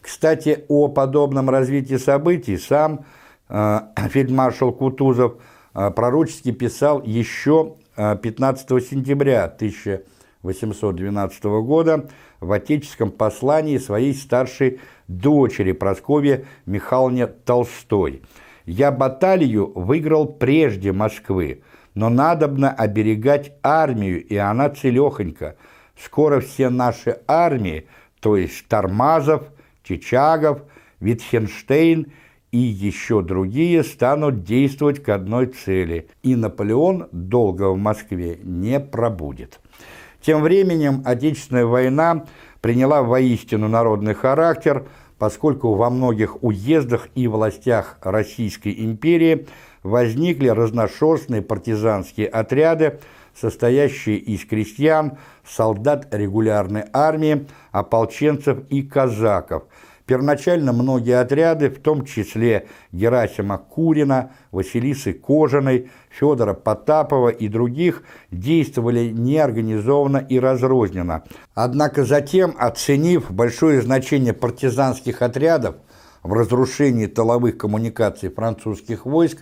Кстати, о подобном развитии событий сам э, фельдмаршал Кутузов э, пророчески писал еще 15 э, сентября 1812 года в отеческом послании своей старшей дочери Прасковье Михайловне Толстой. «Я баталию выиграл прежде Москвы, но надобно оберегать армию, и она целехонька. Скоро все наши армии, то есть Тормазов, Чичагов, Витхенштейн и еще другие станут действовать к одной цели, и Наполеон долго в Москве не пробудет». Тем временем Отечественная война приняла воистину народный характер, поскольку во многих уездах и властях Российской империи возникли разношерстные партизанские отряды, состоящие из крестьян, солдат регулярной армии, ополченцев и казаков – Первоначально многие отряды, в том числе Герасима Курина, Василисы Кожаной, Федора Потапова и других, действовали неорганизованно и разрозненно. Однако затем, оценив большое значение партизанских отрядов в разрушении тыловых коммуникаций французских войск,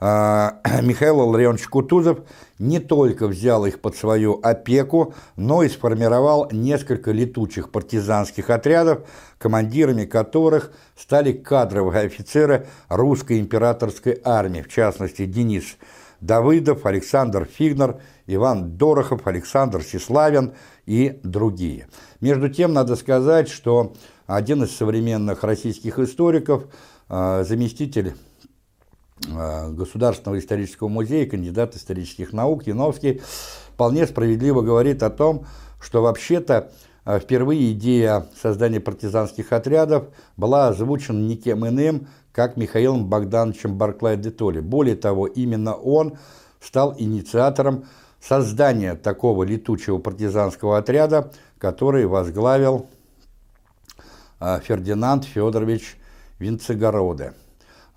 Михаил Ларионович Кутузов не только взял их под свою опеку, но и сформировал несколько летучих партизанских отрядов, командирами которых стали кадровые офицеры русской императорской армии, в частности Денис Давыдов, Александр Фигнер, Иван Дорохов, Александр Сеславин и другие. Между тем, надо сказать, что один из современных российских историков, а, заместитель Государственного исторического музея, кандидат исторических наук Яновский, вполне справедливо говорит о том, что вообще-то э, впервые идея создания партизанских отрядов была озвучена никем иным, как Михаилом Богдановичем Барклай де Толли. Более того, именно он стал инициатором создания такого летучего партизанского отряда, который возглавил э, Фердинанд Федорович Винцегороде.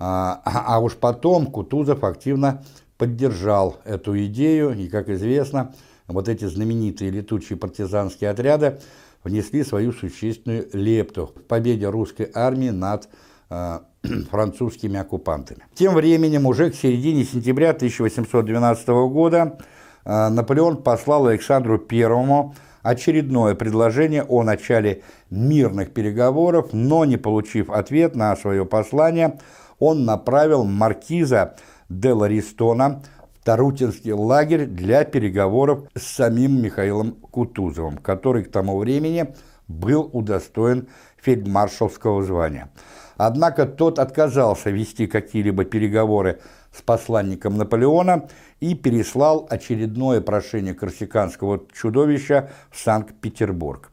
А, а уж потом Кутузов активно поддержал эту идею, и, как известно, вот эти знаменитые летучие партизанские отряды внесли свою существенную лепту в победе русской армии над э, французскими оккупантами. Тем временем, уже к середине сентября 1812 года э, Наполеон послал Александру Первому очередное предложение о начале мирных переговоров, но не получив ответ на свое послание, он направил маркиза де Ларистона в Тарутинский лагерь для переговоров с самим Михаилом Кутузовым, который к тому времени был удостоен фельдмаршалского звания. Однако тот отказался вести какие-либо переговоры с посланником Наполеона и переслал очередное прошение корсиканского чудовища в Санкт-Петербург.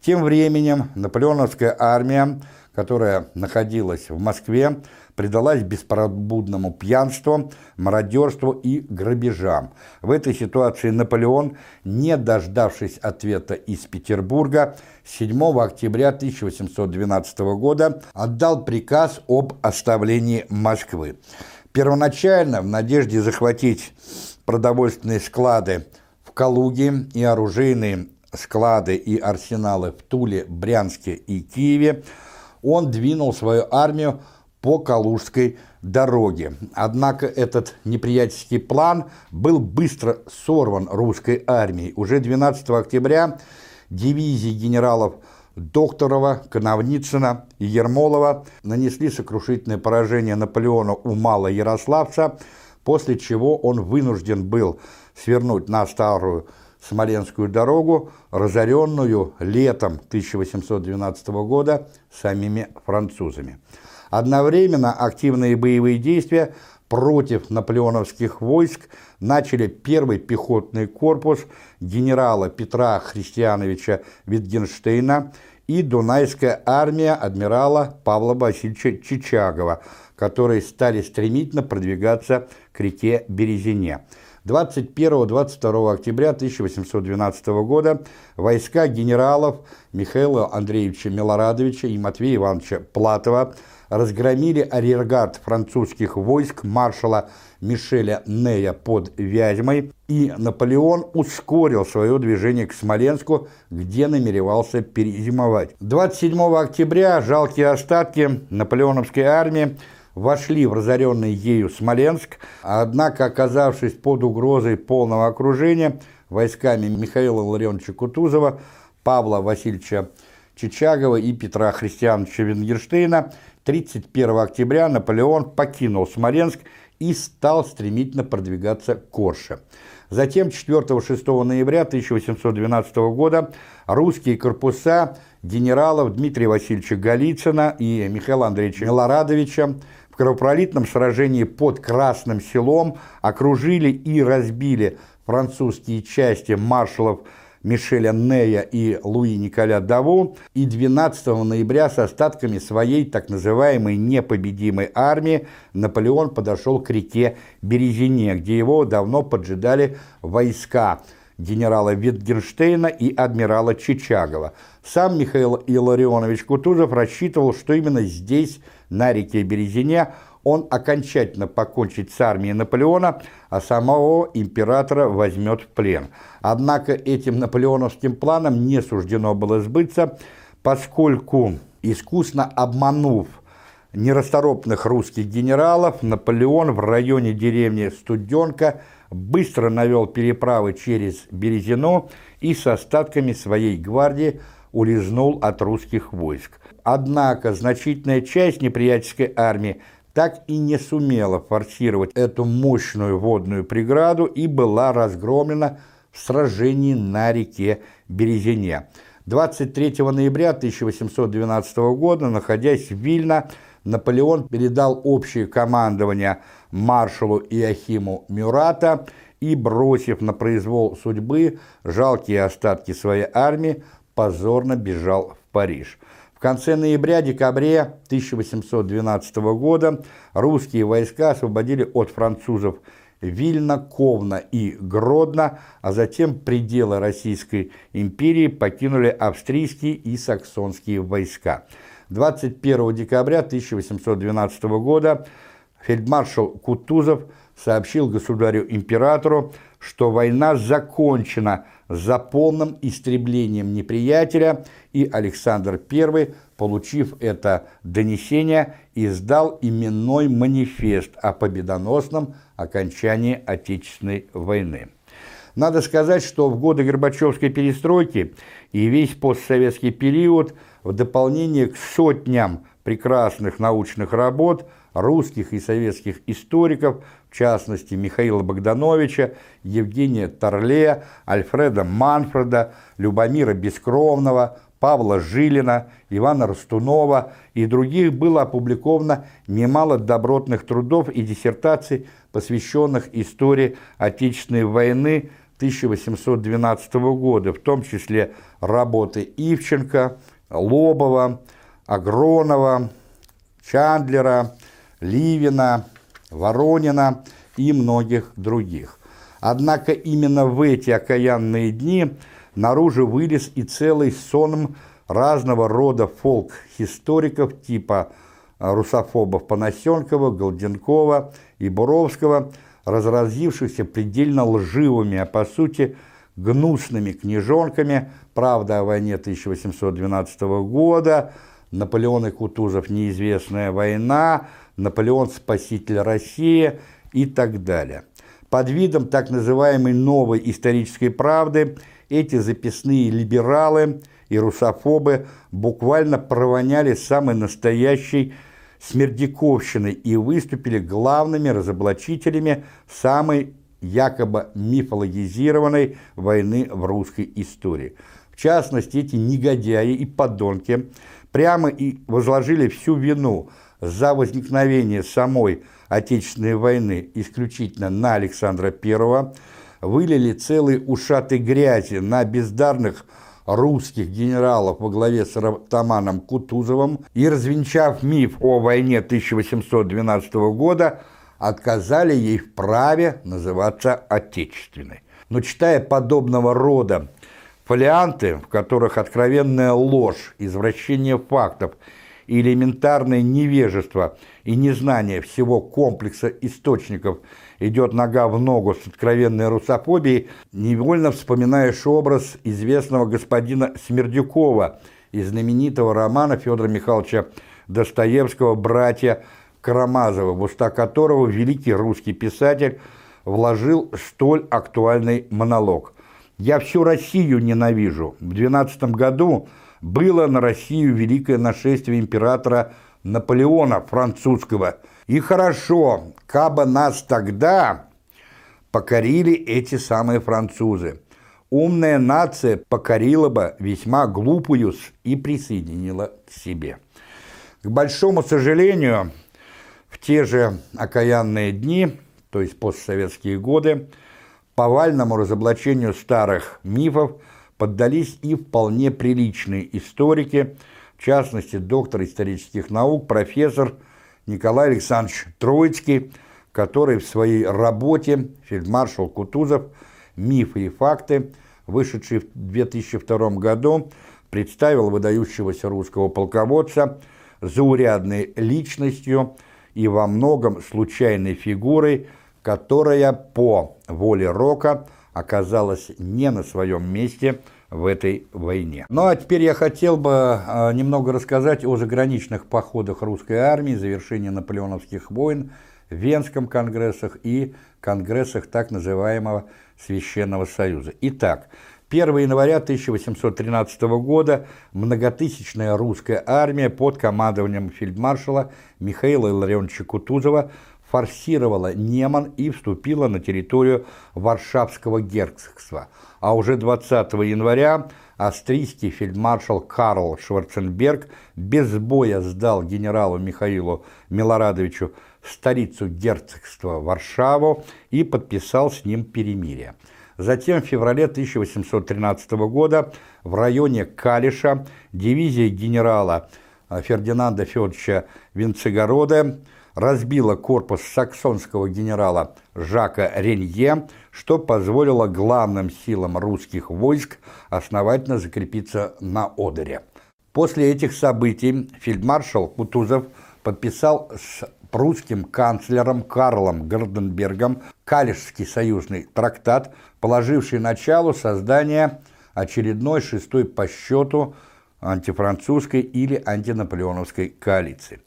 Тем временем наполеоновская армия, которая находилась в Москве, предалась беспробудному пьянству, мародерству и грабежам. В этой ситуации Наполеон, не дождавшись ответа из Петербурга, 7 октября 1812 года отдал приказ об оставлении Москвы. Первоначально, в надежде захватить продовольственные склады в Калуге и оружейные склады и арсеналы в Туле, Брянске и Киеве, он двинул свою армию по Калужской дороги. Однако этот неприятельский план был быстро сорван русской армией. Уже 12 октября дивизии генералов Докторова, Коновницына и Ермолова нанесли сокрушительное поражение Наполеону у Мало-Ярославца, после чего он вынужден был свернуть на старую Смоленскую дорогу, разоренную летом 1812 года самими французами. Одновременно активные боевые действия против наполеоновских войск начали первый пехотный корпус генерала Петра Христиановича Витгенштейна и Дунайская армия адмирала Павла Васильевича Чичагова, которые стали стремительно продвигаться к реке Березине. 21-22 октября 1812 года войска генералов Михаила Андреевича Милорадовича и Матвея Ивановича Платова разгромили арьергард французских войск маршала Мишеля Нея под Вязьмой, и Наполеон ускорил свое движение к Смоленску, где намеревался перезимовать. 27 октября жалкие остатки наполеоновской армии вошли в разоренный ею Смоленск, однако, оказавшись под угрозой полного окружения войсками Михаила Ларионовича Кутузова, Павла Васильевича Чичагова и Петра Христиановича Венгерштейна, 31 октября Наполеон покинул Смоленск и стал стремительно продвигаться к Орше. Затем 4-6 ноября 1812 года русские корпуса генералов Дмитрия Васильевича Голицына и Михаила Андреевича Милорадовича в кровопролитном сражении под Красным селом окружили и разбили французские части маршалов Мишеля Нея и Луи Николя Даву, и 12 ноября с остатками своей так называемой непобедимой армии Наполеон подошел к реке Березине, где его давно поджидали войска генерала Витгенштейна и адмирала Чичагова. Сам Михаил Илларионович Кутузов рассчитывал, что именно здесь – на реке Березине, он окончательно покончит с армией Наполеона, а самого императора возьмет в плен. Однако этим наполеоновским планам не суждено было сбыться, поскольку, искусно обманув нерасторопных русских генералов, Наполеон в районе деревни Студенка быстро навел переправы через Березино и с остатками своей гвардии улизнул от русских войск. Однако значительная часть неприятельской армии так и не сумела форсировать эту мощную водную преграду и была разгромлена в сражении на реке Березине. 23 ноября 1812 года, находясь в Вильно, Наполеон передал общее командование маршалу Иохиму Мюрата и, бросив на произвол судьбы жалкие остатки своей армии, позорно бежал в Париж. Конце ноября-декабря 1812 года русские войска освободили от французов Вильно, Ковна и Гродно, а затем пределы Российской империи покинули австрийские и саксонские войска. 21 декабря 1812 года фельдмаршал Кутузов сообщил государю-императору, что война закончена за полным истреблением неприятеля, и Александр I, получив это донесение, издал именной манифест о победоносном окончании Отечественной войны. Надо сказать, что в годы Горбачевской перестройки и весь постсоветский период в дополнение к сотням прекрасных научных работ русских и советских историков в частности Михаила Богдановича, Евгения Торле, Альфреда Манфреда, Любомира Бескровного, Павла Жилина, Ивана Растунова и других было опубликовано немало добротных трудов и диссертаций, посвященных истории Отечественной войны 1812 года, в том числе работы Ивченко, Лобова, Агронова, Чандлера, Ливина, Воронина и многих других. Однако именно в эти окаянные дни наружу вылез и целый сон разного рода фолк-историков типа русофобов Панасенкова, Голденкова и Буровского, разразившихся предельно лживыми, а по сути гнусными книжонками «Правда о войне 1812 года», «Наполеон и Кутузов. Неизвестная война», Наполеон Спаситель России и так далее. Под видом так называемой новой исторической правды эти записные либералы и русофобы буквально провоняли самой настоящей смердяковщиной и выступили главными разоблачителями самой якобы мифологизированной войны в русской истории. В частности, эти негодяи и подонки прямо и возложили всю вину за возникновение самой Отечественной войны исключительно на Александра I, вылили целые ушаты грязи на бездарных русских генералов во главе с Ратаманом Кутузовым и, развенчав миф о войне 1812 года, отказали ей в праве называться Отечественной. Но читая подобного рода фолианты, в которых откровенная ложь, извращение фактов и элементарное невежество и незнание всего комплекса источников идет нога в ногу с откровенной русофобией, невольно вспоминаешь образ известного господина Смердюкова из знаменитого романа Федора Михайловича Достоевского «Братья Карамазова», в уста которого великий русский писатель вложил столь актуальный монолог. «Я всю Россию ненавижу. В 12 году было на Россию великое нашествие императора Наполеона французского. И хорошо, кабы нас тогда покорили эти самые французы. Умная нация покорила бы весьма глупую и присоединила к себе. К большому сожалению, в те же окаянные дни, то есть постсоветские годы, повальному разоблачению старых мифов поддались и вполне приличные историки, в частности, доктор исторических наук, профессор Николай Александрович Троицкий, который в своей работе «Фельдмаршал Кутузов. Мифы и факты», вышедший в 2002 году, представил выдающегося русского полководца заурядной личностью, и во многом случайной фигурой, которая по воле Рока оказалась не на своем месте в этой войне. Ну а теперь я хотел бы а, немного рассказать о заграничных походах русской армии, завершении наполеоновских войн, Венском конгрессах и конгрессах так называемого Священного Союза. Итак, 1 января 1813 года многотысячная русская армия под командованием фельдмаршала Михаила Илларионовича Кутузова форсировала Неман и вступила на территорию Варшавского герцогства. А уже 20 января австрийский фельдмаршал Карл Шварценберг без боя сдал генералу Михаилу Милорадовичу столицу герцогства Варшаву и подписал с ним перемирие. Затем в феврале 1813 года в районе Калиша дивизия генерала э, Фердинанда Федоровича Винцегорода разбила корпус саксонского генерала Жака Ренье, что позволило главным силам русских войск основательно закрепиться на Одере. После этих событий фельдмаршал Кутузов подписал с прусским канцлером Карлом Горденбергом Калишский союзный трактат, положивший начало создания очередной шестой по счету антифранцузской или антинаполеоновской коалиции.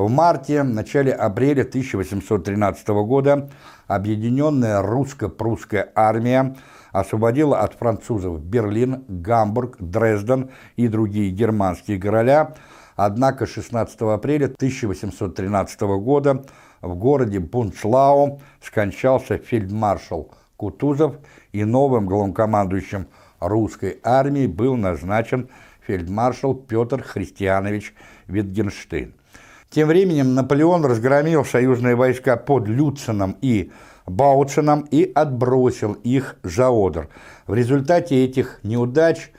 В марте, начале апреля 1813 года объединенная русско-прусская армия освободила от французов Берлин, Гамбург, Дрезден и другие германские города, однако 16 апреля 1813 года в городе Бунцлау скончался фельдмаршал Кутузов, и новым главнокомандующим русской армии был назначен фельдмаршал Петр Христианович Витгенштейн. Тем временем Наполеон разгромил союзные войска под Люцином и Бауцином и отбросил их за Одер. В результате этих неудач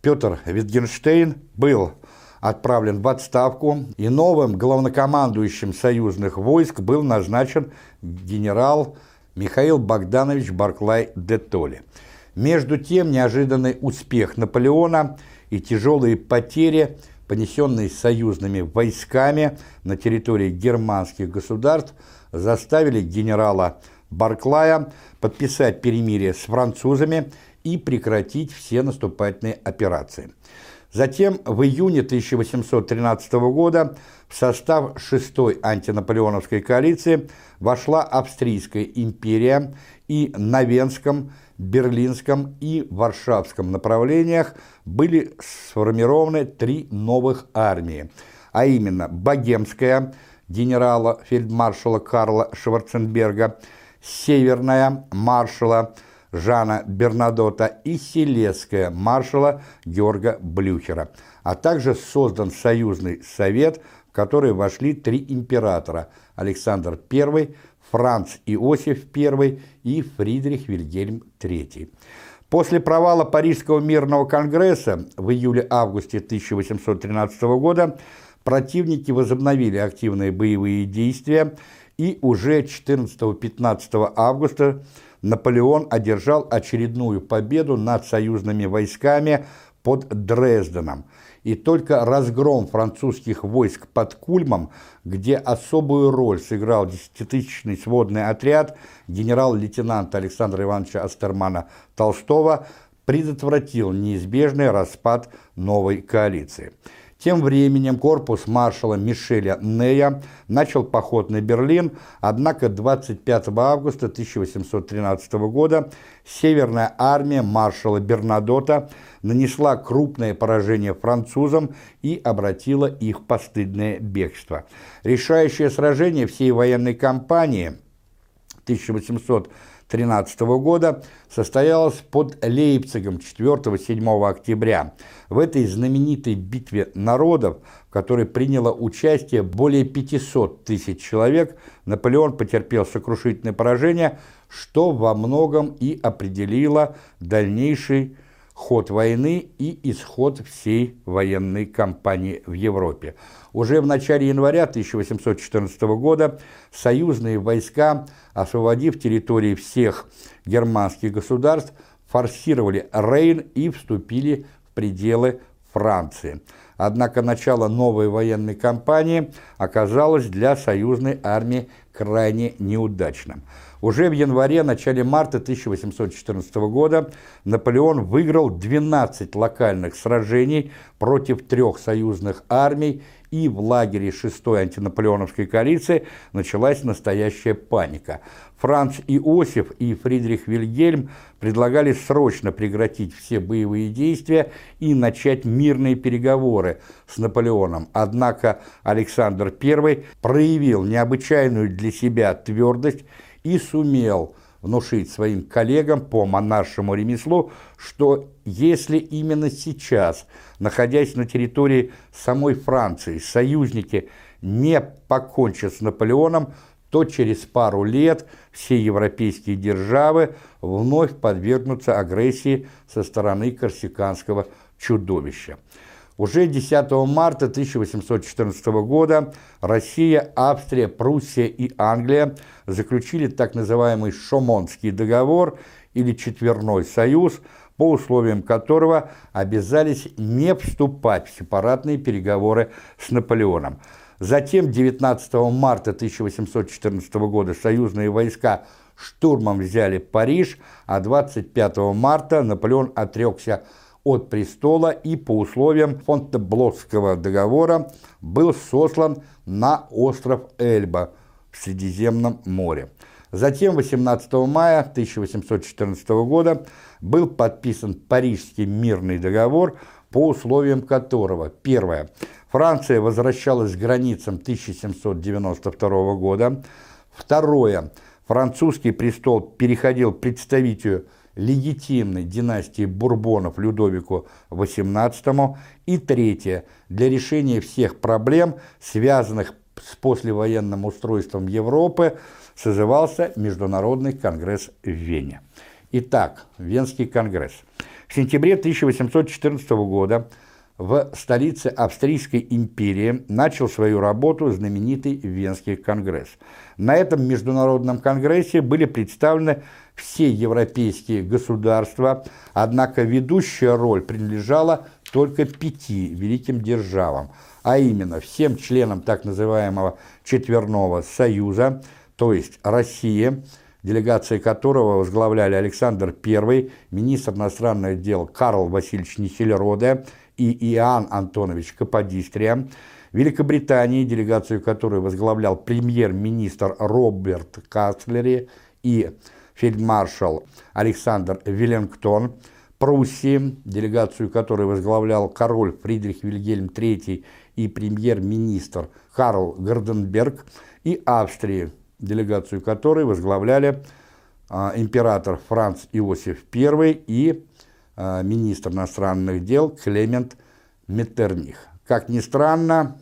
Петр Витгенштейн был отправлен в отставку, и новым главнокомандующим союзных войск был назначен генерал Михаил Богданович Барклай де Толли. Между тем, неожиданный успех Наполеона и тяжелые потери, понесенные союзными войсками на территории германских государств, заставили генерала Барклая подписать перемирие с французами и прекратить все наступательные операции. Затем в июне 1813 года в состав 6-й антинаполеоновской коалиции вошла Австрийская империя и на Венском, Берлинском и Варшавском направлениях были сформированы три новых армии, а именно Богемская генерала фельдмаршала Карла Шварценберга, Северная маршала Жана Бернадота и Селесская маршала Георга Блюхера, а также создан союзный совет, в который вошли три императора – Александр I, Франц Иосиф I и Фридрих Вильгельм III. После провала Парижского мирного конгресса в июле-августе 1813 года противники возобновили активные боевые действия, и уже 14-15 августа Наполеон одержал очередную победу над союзными войсками под Дрезденом, и только разгром французских войск под Кульмом, где особую роль сыграл десятитысячный сводный отряд генерал-лейтенанта Александра Ивановича Астермана Толстого, предотвратил неизбежный распад новой коалиции. Тем временем корпус маршала Мишеля Нея начал поход на Берлин, однако 25 августа 1813 года Северная армия маршала Бернадота нанесла крупное поражение французам и обратила их в постыдное бегство. Решающее сражение всей военной кампании 1813 13 года состоялась под Лейпцигом 4-7 октября. В этой знаменитой битве народов, в которой приняло участие более 500 тысяч человек, Наполеон потерпел сокрушительное поражение, что во многом и определило дальнейший ход войны и исход всей военной кампании в Европе. Уже в начале января 1814 года союзные войска, освободив территории всех германских государств, форсировали Рейн и вступили в пределы Франции. Однако начало новой военной кампании оказалось для союзной армии крайне неудачным. Уже в январе-начале марта 1814 года Наполеон выиграл 12 локальных сражений против трех союзных армий, и в лагере 6-й антинаполеоновской коалиции началась настоящая паника. Франц Иосиф и Фридрих Вильгельм предлагали срочно прекратить все боевые действия и начать мирные переговоры с Наполеоном. Однако Александр I проявил необычайную для себя твердость и сумел внушить своим коллегам по монаршему ремеслу, что если именно сейчас, находясь на территории самой Франции, союзники не покончат с Наполеоном, то через пару лет все европейские державы вновь подвергнутся агрессии со стороны корсиканского чудовища. Уже 10 марта 1814 года Россия, Австрия, Пруссия и Англия заключили так называемый Шомонский договор или Четверной союз, по условиям которого обязались не вступать в сепаратные переговоры с Наполеоном. Затем 19 марта 1814 года союзные войска штурмом взяли Париж, а 25 марта Наполеон отрекся от престола и по условиям Фонтеблотского договора был сослан на остров Эльба в Средиземном море. Затем 18 мая 1814 года был подписан Парижский мирный договор, по условиям которого, первое, Франция возвращалась к границам 1792 года, второе, французский престол переходил представителю легитимной династии Бурбонов Людовику XVIII и третье, для решения всех проблем, связанных с послевоенным устройством Европы, созывался Международный конгресс в Вене. Итак, Венский конгресс. В сентябре 1814 года в столице Австрийской империи начал свою работу знаменитый Венский конгресс. На этом международном конгрессе были представлены все европейские государства, однако ведущая роль принадлежала только пяти великим державам, а именно всем членам так называемого Четверного Союза, то есть Россия, делегацией которого возглавляли Александр I, министр иностранных дел Карл Васильевич Нихельроде и Иоанн Антонович Каподистрия, Великобритании, делегацию которой возглавлял премьер-министр Роберт Каслери и фельдмаршал Александр Веллингтон, Пруссии, делегацию которой возглавлял король Фридрих Вильгельм III и премьер-министр Карл Горденберг, и Австрии, делегацию которой возглавляли а, император Франц Иосиф I и министр иностранных дел Клемент Меттерних. Как ни странно,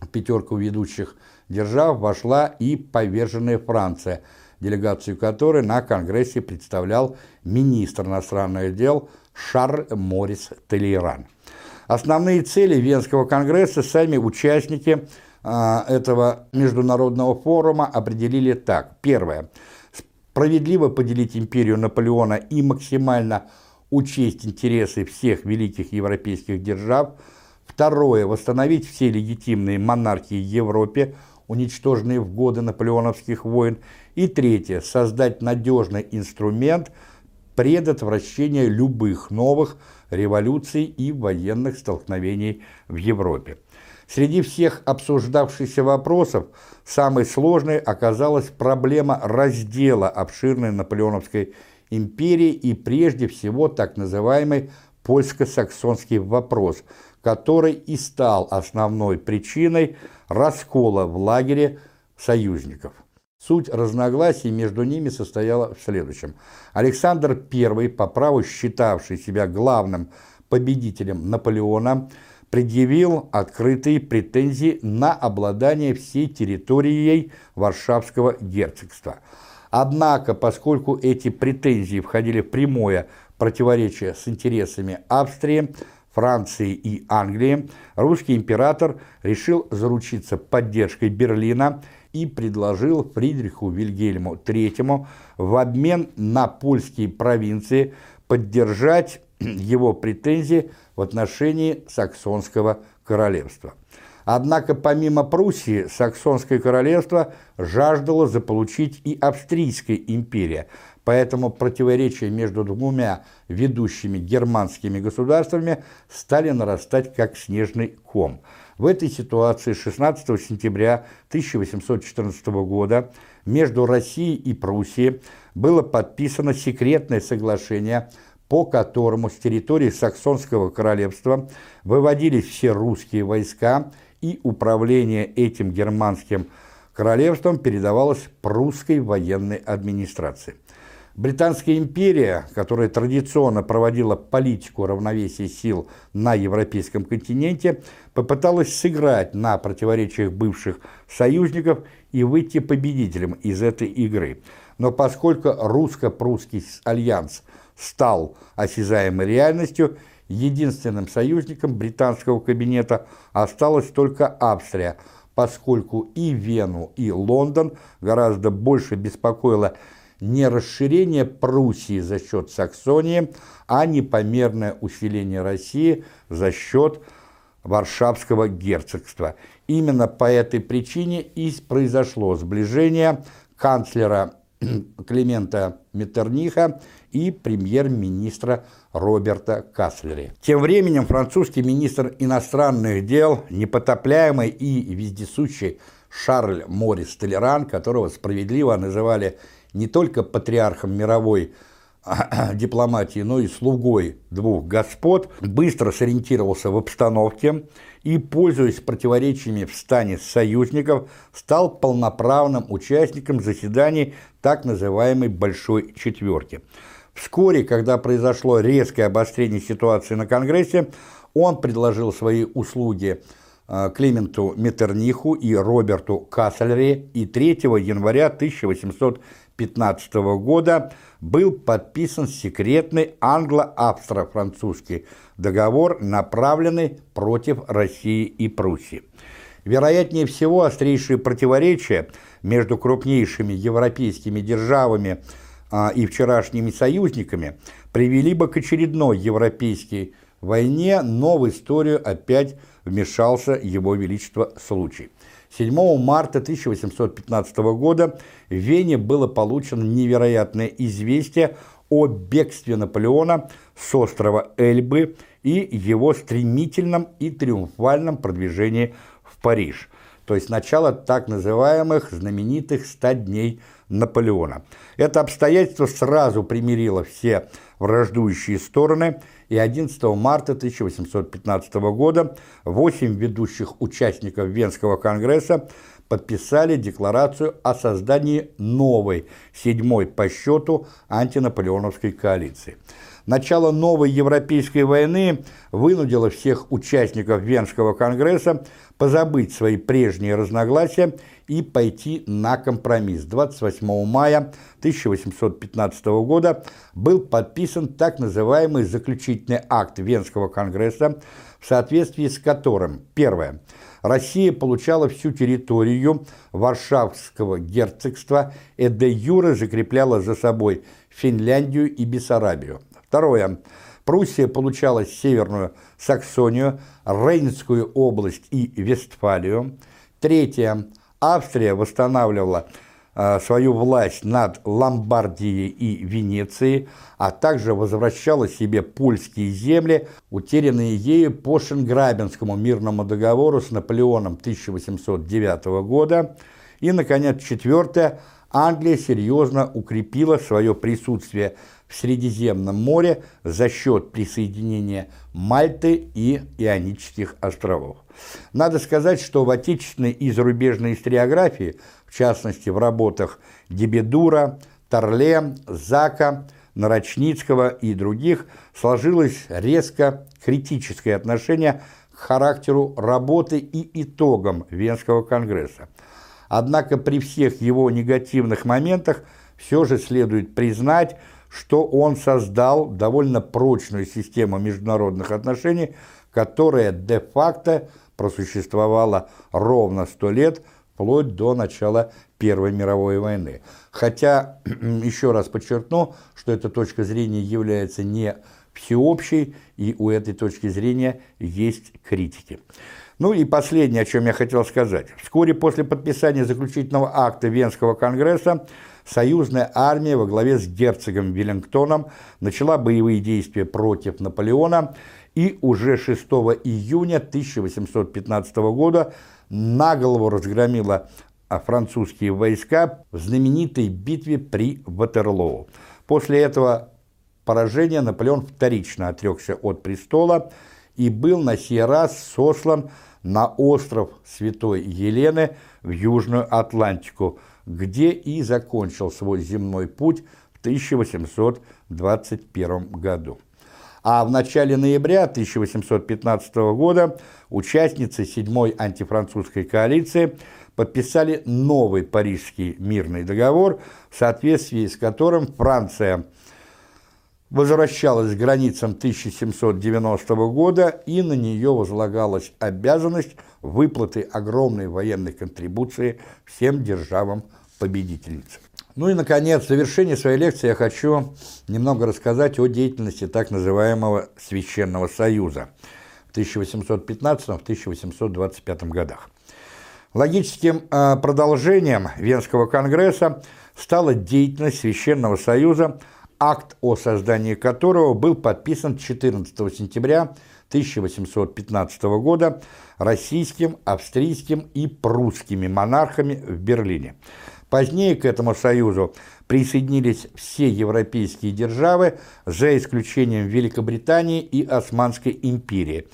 в пятерку ведущих держав вошла и поверженная Франция, делегацию которой на Конгрессе представлял министр иностранных дел Шарль Морис Толейран. Основные цели Венского конгресса сами участники а, этого международного форума определили так. Первое. Справедливо поделить империю Наполеона и максимально учесть интересы всех великих европейских держав. Второе. Восстановить все легитимные монархии Европе, уничтоженные в годы наполеоновских войн. И третье. Создать надежный инструмент предотвращения любых новых революций и военных столкновений в Европе. Среди всех обсуждавшихся вопросов самой сложной оказалась проблема раздела обширной наполеоновской империи и прежде всего так называемый польско-саксонский вопрос, который и стал основной причиной раскола в лагере союзников. Суть разногласий между ними состояла в следующем. Александр I, по праву считавший себя главным победителем Наполеона, предъявил открытые претензии на обладание всей территорией Варшавского герцогства. Однако, поскольку эти претензии входили в прямое противоречие с интересами Австрии, Франции и Англии, русский император решил заручиться поддержкой Берлина и предложил Фридриху Вильгельму III в обмен на польские провинции поддержать его претензии в отношении Саксонского королевства. Однако помимо Пруссии, Саксонское королевство жаждало заполучить и Австрийская империя, поэтому противоречия между двумя ведущими германскими государствами стали нарастать как снежный ком. В этой ситуации 16 сентября 1814 года между Россией и Пруссией было подписано секретное соглашение по которому с территории Саксонского королевства выводились все русские войска, и управление этим германским королевством передавалось прусской военной администрации. Британская империя, которая традиционно проводила политику равновесия сил на европейском континенте, попыталась сыграть на противоречиях бывших союзников и выйти победителем из этой игры. Но поскольку русско-прусский альянс – стал осязаемой реальностью, единственным союзником британского кабинета осталась только Австрия, поскольку и Вену, и Лондон гораздо больше беспокоило не расширение Пруссии за счет Саксонии, а непомерное усиление России за счет Варшавского герцогства. Именно по этой причине и произошло сближение канцлера Климента Меттерниха и премьер-министра Роберта Каслери. Тем временем французский министр иностранных дел, непотопляемый и вездесущий Шарль Морис Толеран, которого справедливо называли не только патриархом мировой дипломатии, но и слугой двух господ, быстро сориентировался в обстановке и, пользуясь противоречиями в стане союзников, стал полноправным участником заседаний так называемой «Большой четверки». Вскоре, когда произошло резкое обострение ситуации на Конгрессе, он предложил свои услуги э, Клименту Меттерниху и Роберту Кассельре, и 3 января 1815 года был подписан секретный англо-австро-французский договор, направленный против России и Пруссии. Вероятнее всего, острейшие противоречия между крупнейшими европейскими державами – а, и вчерашними союзниками привели бы к очередной европейской войне, но в историю опять вмешался Его Величество случай. 7 марта 1815 года в Вене было получено невероятное известие о бегстве Наполеона с острова Эльбы и его стремительном и триумфальном продвижении в Париж, то есть начало так называемых знаменитых «100 дней Наполеона». Это обстоятельство сразу примирило все враждующие стороны, и 11 марта 1815 года восемь ведущих участников Венского конгресса подписали декларацию о создании новой, седьмой по счету антинаполеоновской коалиции. Начало новой европейской войны вынудило всех участников Венского конгресса позабыть свои прежние разногласия и пойти на компромисс. 28 мая 1815 года был подписан так называемый заключительный акт Венского конгресса, в соответствии с которым, первое, Россия получала всю территорию Варшавского герцогства и де закрепляла за собой Финляндию и Бессарабию. Второе. Пруссия получала Северную Саксонию, Рейнскую область и Вестфалию. Третье. Австрия восстанавливала свою власть над Ломбардией и Венецией, а также возвращала себе польские земли, утерянные ею по Шенграбинскому мирному договору с Наполеоном 1809 года. И, наконец, четвертое. Англия серьезно укрепила свое присутствие в Средиземном море за счет присоединения Мальты и Ионических островов. Надо сказать, что в отечественной и зарубежной историографии, в частности в работах Дебедура, Торле, Зака, Нарочницкого и других, сложилось резко критическое отношение к характеру работы и итогам Венского конгресса. Однако при всех его негативных моментах все же следует признать, что он создал довольно прочную систему международных отношений, которая де-факто просуществовала ровно сто лет, вплоть до начала Первой мировой войны. Хотя, еще раз подчеркну, что эта точка зрения является не всеобщей, и у этой точки зрения есть критики. Ну и последнее, о чем я хотел сказать. Вскоре после подписания заключительного акта Венского конгресса союзная армия во главе с герцогом Веллингтоном начала боевые действия против Наполеона и уже 6 июня 1815 года на голову разгромила французские войска в знаменитой битве при Ватерлоу. После этого поражения Наполеон вторично отрекся от престола и был на сей раз сослан на остров Святой Елены в Южную Атлантику, где и закончил свой земной путь в 1821 году. А в начале ноября 1815 года участницы 7-й антифранцузской коалиции подписали новый Парижский мирный договор, в соответствии с которым Франция – возвращалась к границам 1790 года, и на нее возлагалась обязанность выплаты огромной военной контрибуции всем державам-победительницам. Ну и, наконец, в завершении своей лекции я хочу немного рассказать о деятельности так называемого Священного Союза в 1815-1825 годах. Логическим э, продолжением Венского конгресса стала деятельность Священного Союза – акт о создании которого был подписан 14 сентября 1815 года российским, австрийским и прусскими монархами в Берлине. Позднее к этому союзу присоединились все европейские державы, за исключением Великобритании и Османской империи.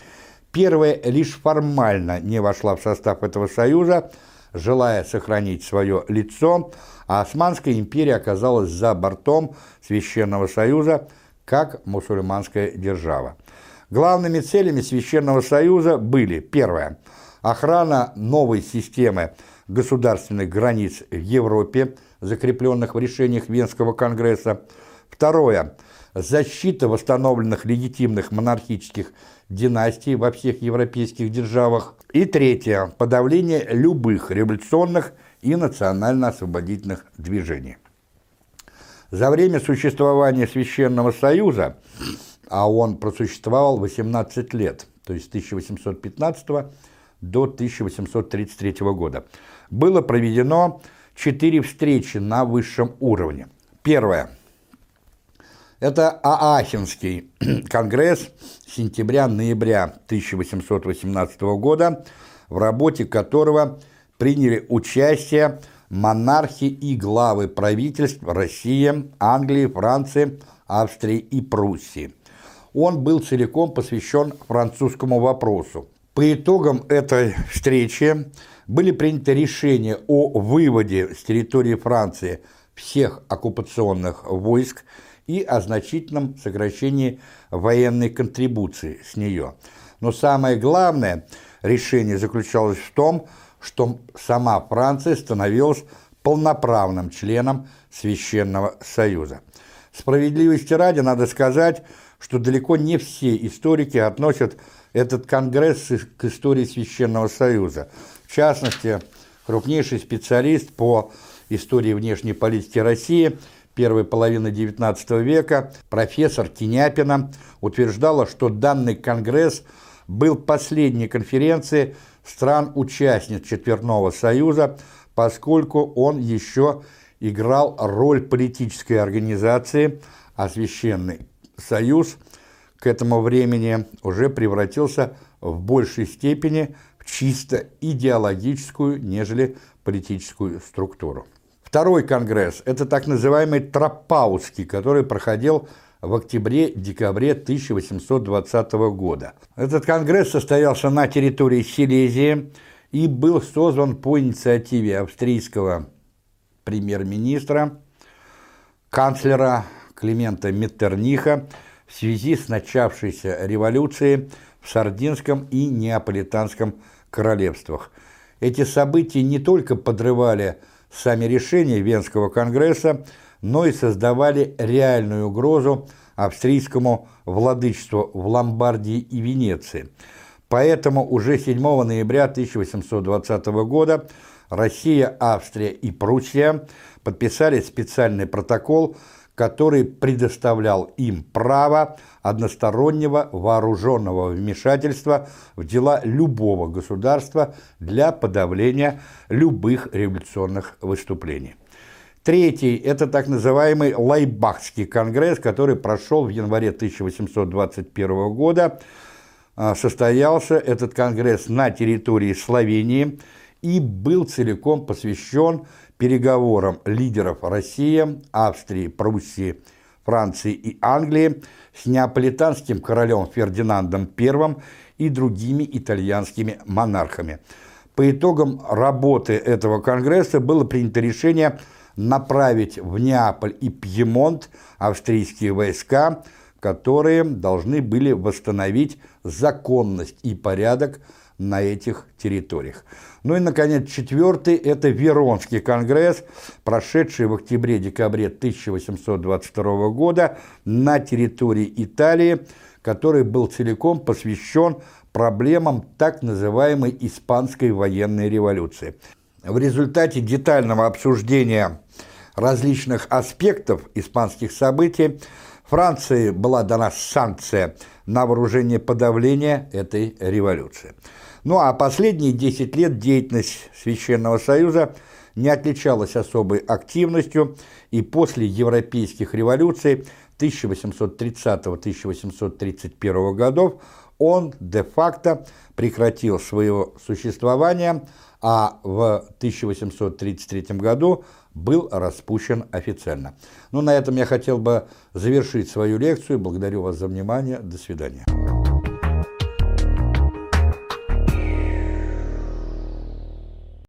Первая лишь формально не вошла в состав этого союза, желая сохранить свое лицо, а Османская империя оказалась за бортом Священного Союза как мусульманская держава. Главными целями Священного Союза были, первое, охрана новой системы государственных границ в Европе, закрепленных в решениях Венского конгресса, второе, защита восстановленных легитимных монархических династий во всех европейских державах, и третье, подавление любых революционных и национально-освободительных движений. За время существования Священного Союза, а он просуществовал 18 лет, то есть с 1815 до 1833 года, было проведено четыре встречи на высшем уровне. Первое. Это Аахенский конгресс сентября-ноября 1818 года, в работе которого приняли участие монархи и главы правительств России, Англии, Франции, Австрии и Пруссии. Он был целиком посвящен французскому вопросу. По итогам этой встречи были приняты решения о выводе с территории Франции всех оккупационных войск и о значительном сокращении военной контрибуции с нее. Но самое главное решение заключалось в том, что сама Франция становилась полноправным членом Священного Союза. Справедливости ради надо сказать, что далеко не все историки относят этот конгресс к истории Священного Союза. В частности, крупнейший специалист по истории внешней политики России первой половины XIX века, профессор Тиняпина, утверждала, что данный конгресс был последней конференцией стран-участниц Четверного Союза, поскольку он еще играл роль политической организации, а Священный Союз к этому времени уже превратился в большей степени чисто идеологическую, нежели политическую структуру. Второй конгресс – это так называемый Тропаутский, который проходил в октябре-декабре 1820 года. Этот конгресс состоялся на территории Силезии и был созван по инициативе австрийского премьер-министра, канцлера Климента Меттерниха в связи с начавшейся революцией в Сардинском и Неаполитанском королевствах. Эти события не только подрывали сами решения Венского конгресса, но и создавали реальную угрозу австрийскому владычеству в Ломбардии и Венеции. Поэтому уже 7 ноября 1820 года Россия, Австрия и Пруссия подписали специальный протокол, который предоставлял им право одностороннего вооруженного вмешательства в дела любого государства для подавления любых революционных выступлений. Третий – это так называемый Лайбахский конгресс, который прошел в январе 1821 года. А, состоялся этот конгресс на территории Словении и был целиком посвящен переговорам лидеров России, Австрии, Пруссии, Франции и Англии с неаполитанским королем Фердинандом I и другими итальянскими монархами. По итогам работы этого конгресса было принято решение – направить в Неаполь и Пьемонт австрийские войска, которые должны были восстановить законность и порядок на этих территориях. Ну и, наконец, четвертый – это Веронский конгресс, прошедший в октябре-декабре 1822 года на территории Италии, который был целиком посвящен проблемам так называемой Испанской военной революции. В результате детального обсуждения различных аспектов испанских событий Франции была дана санкция на вооружение подавления этой революции. Ну а последние 10 лет деятельность Священного Союза не отличалась особой активностью, и после европейских революций 1830-1831 годов он де-факто прекратил свое существование, а в 1833 году был распущен официально. Ну, на этом я хотел бы завершить свою лекцию. Благодарю вас за внимание. До свидания.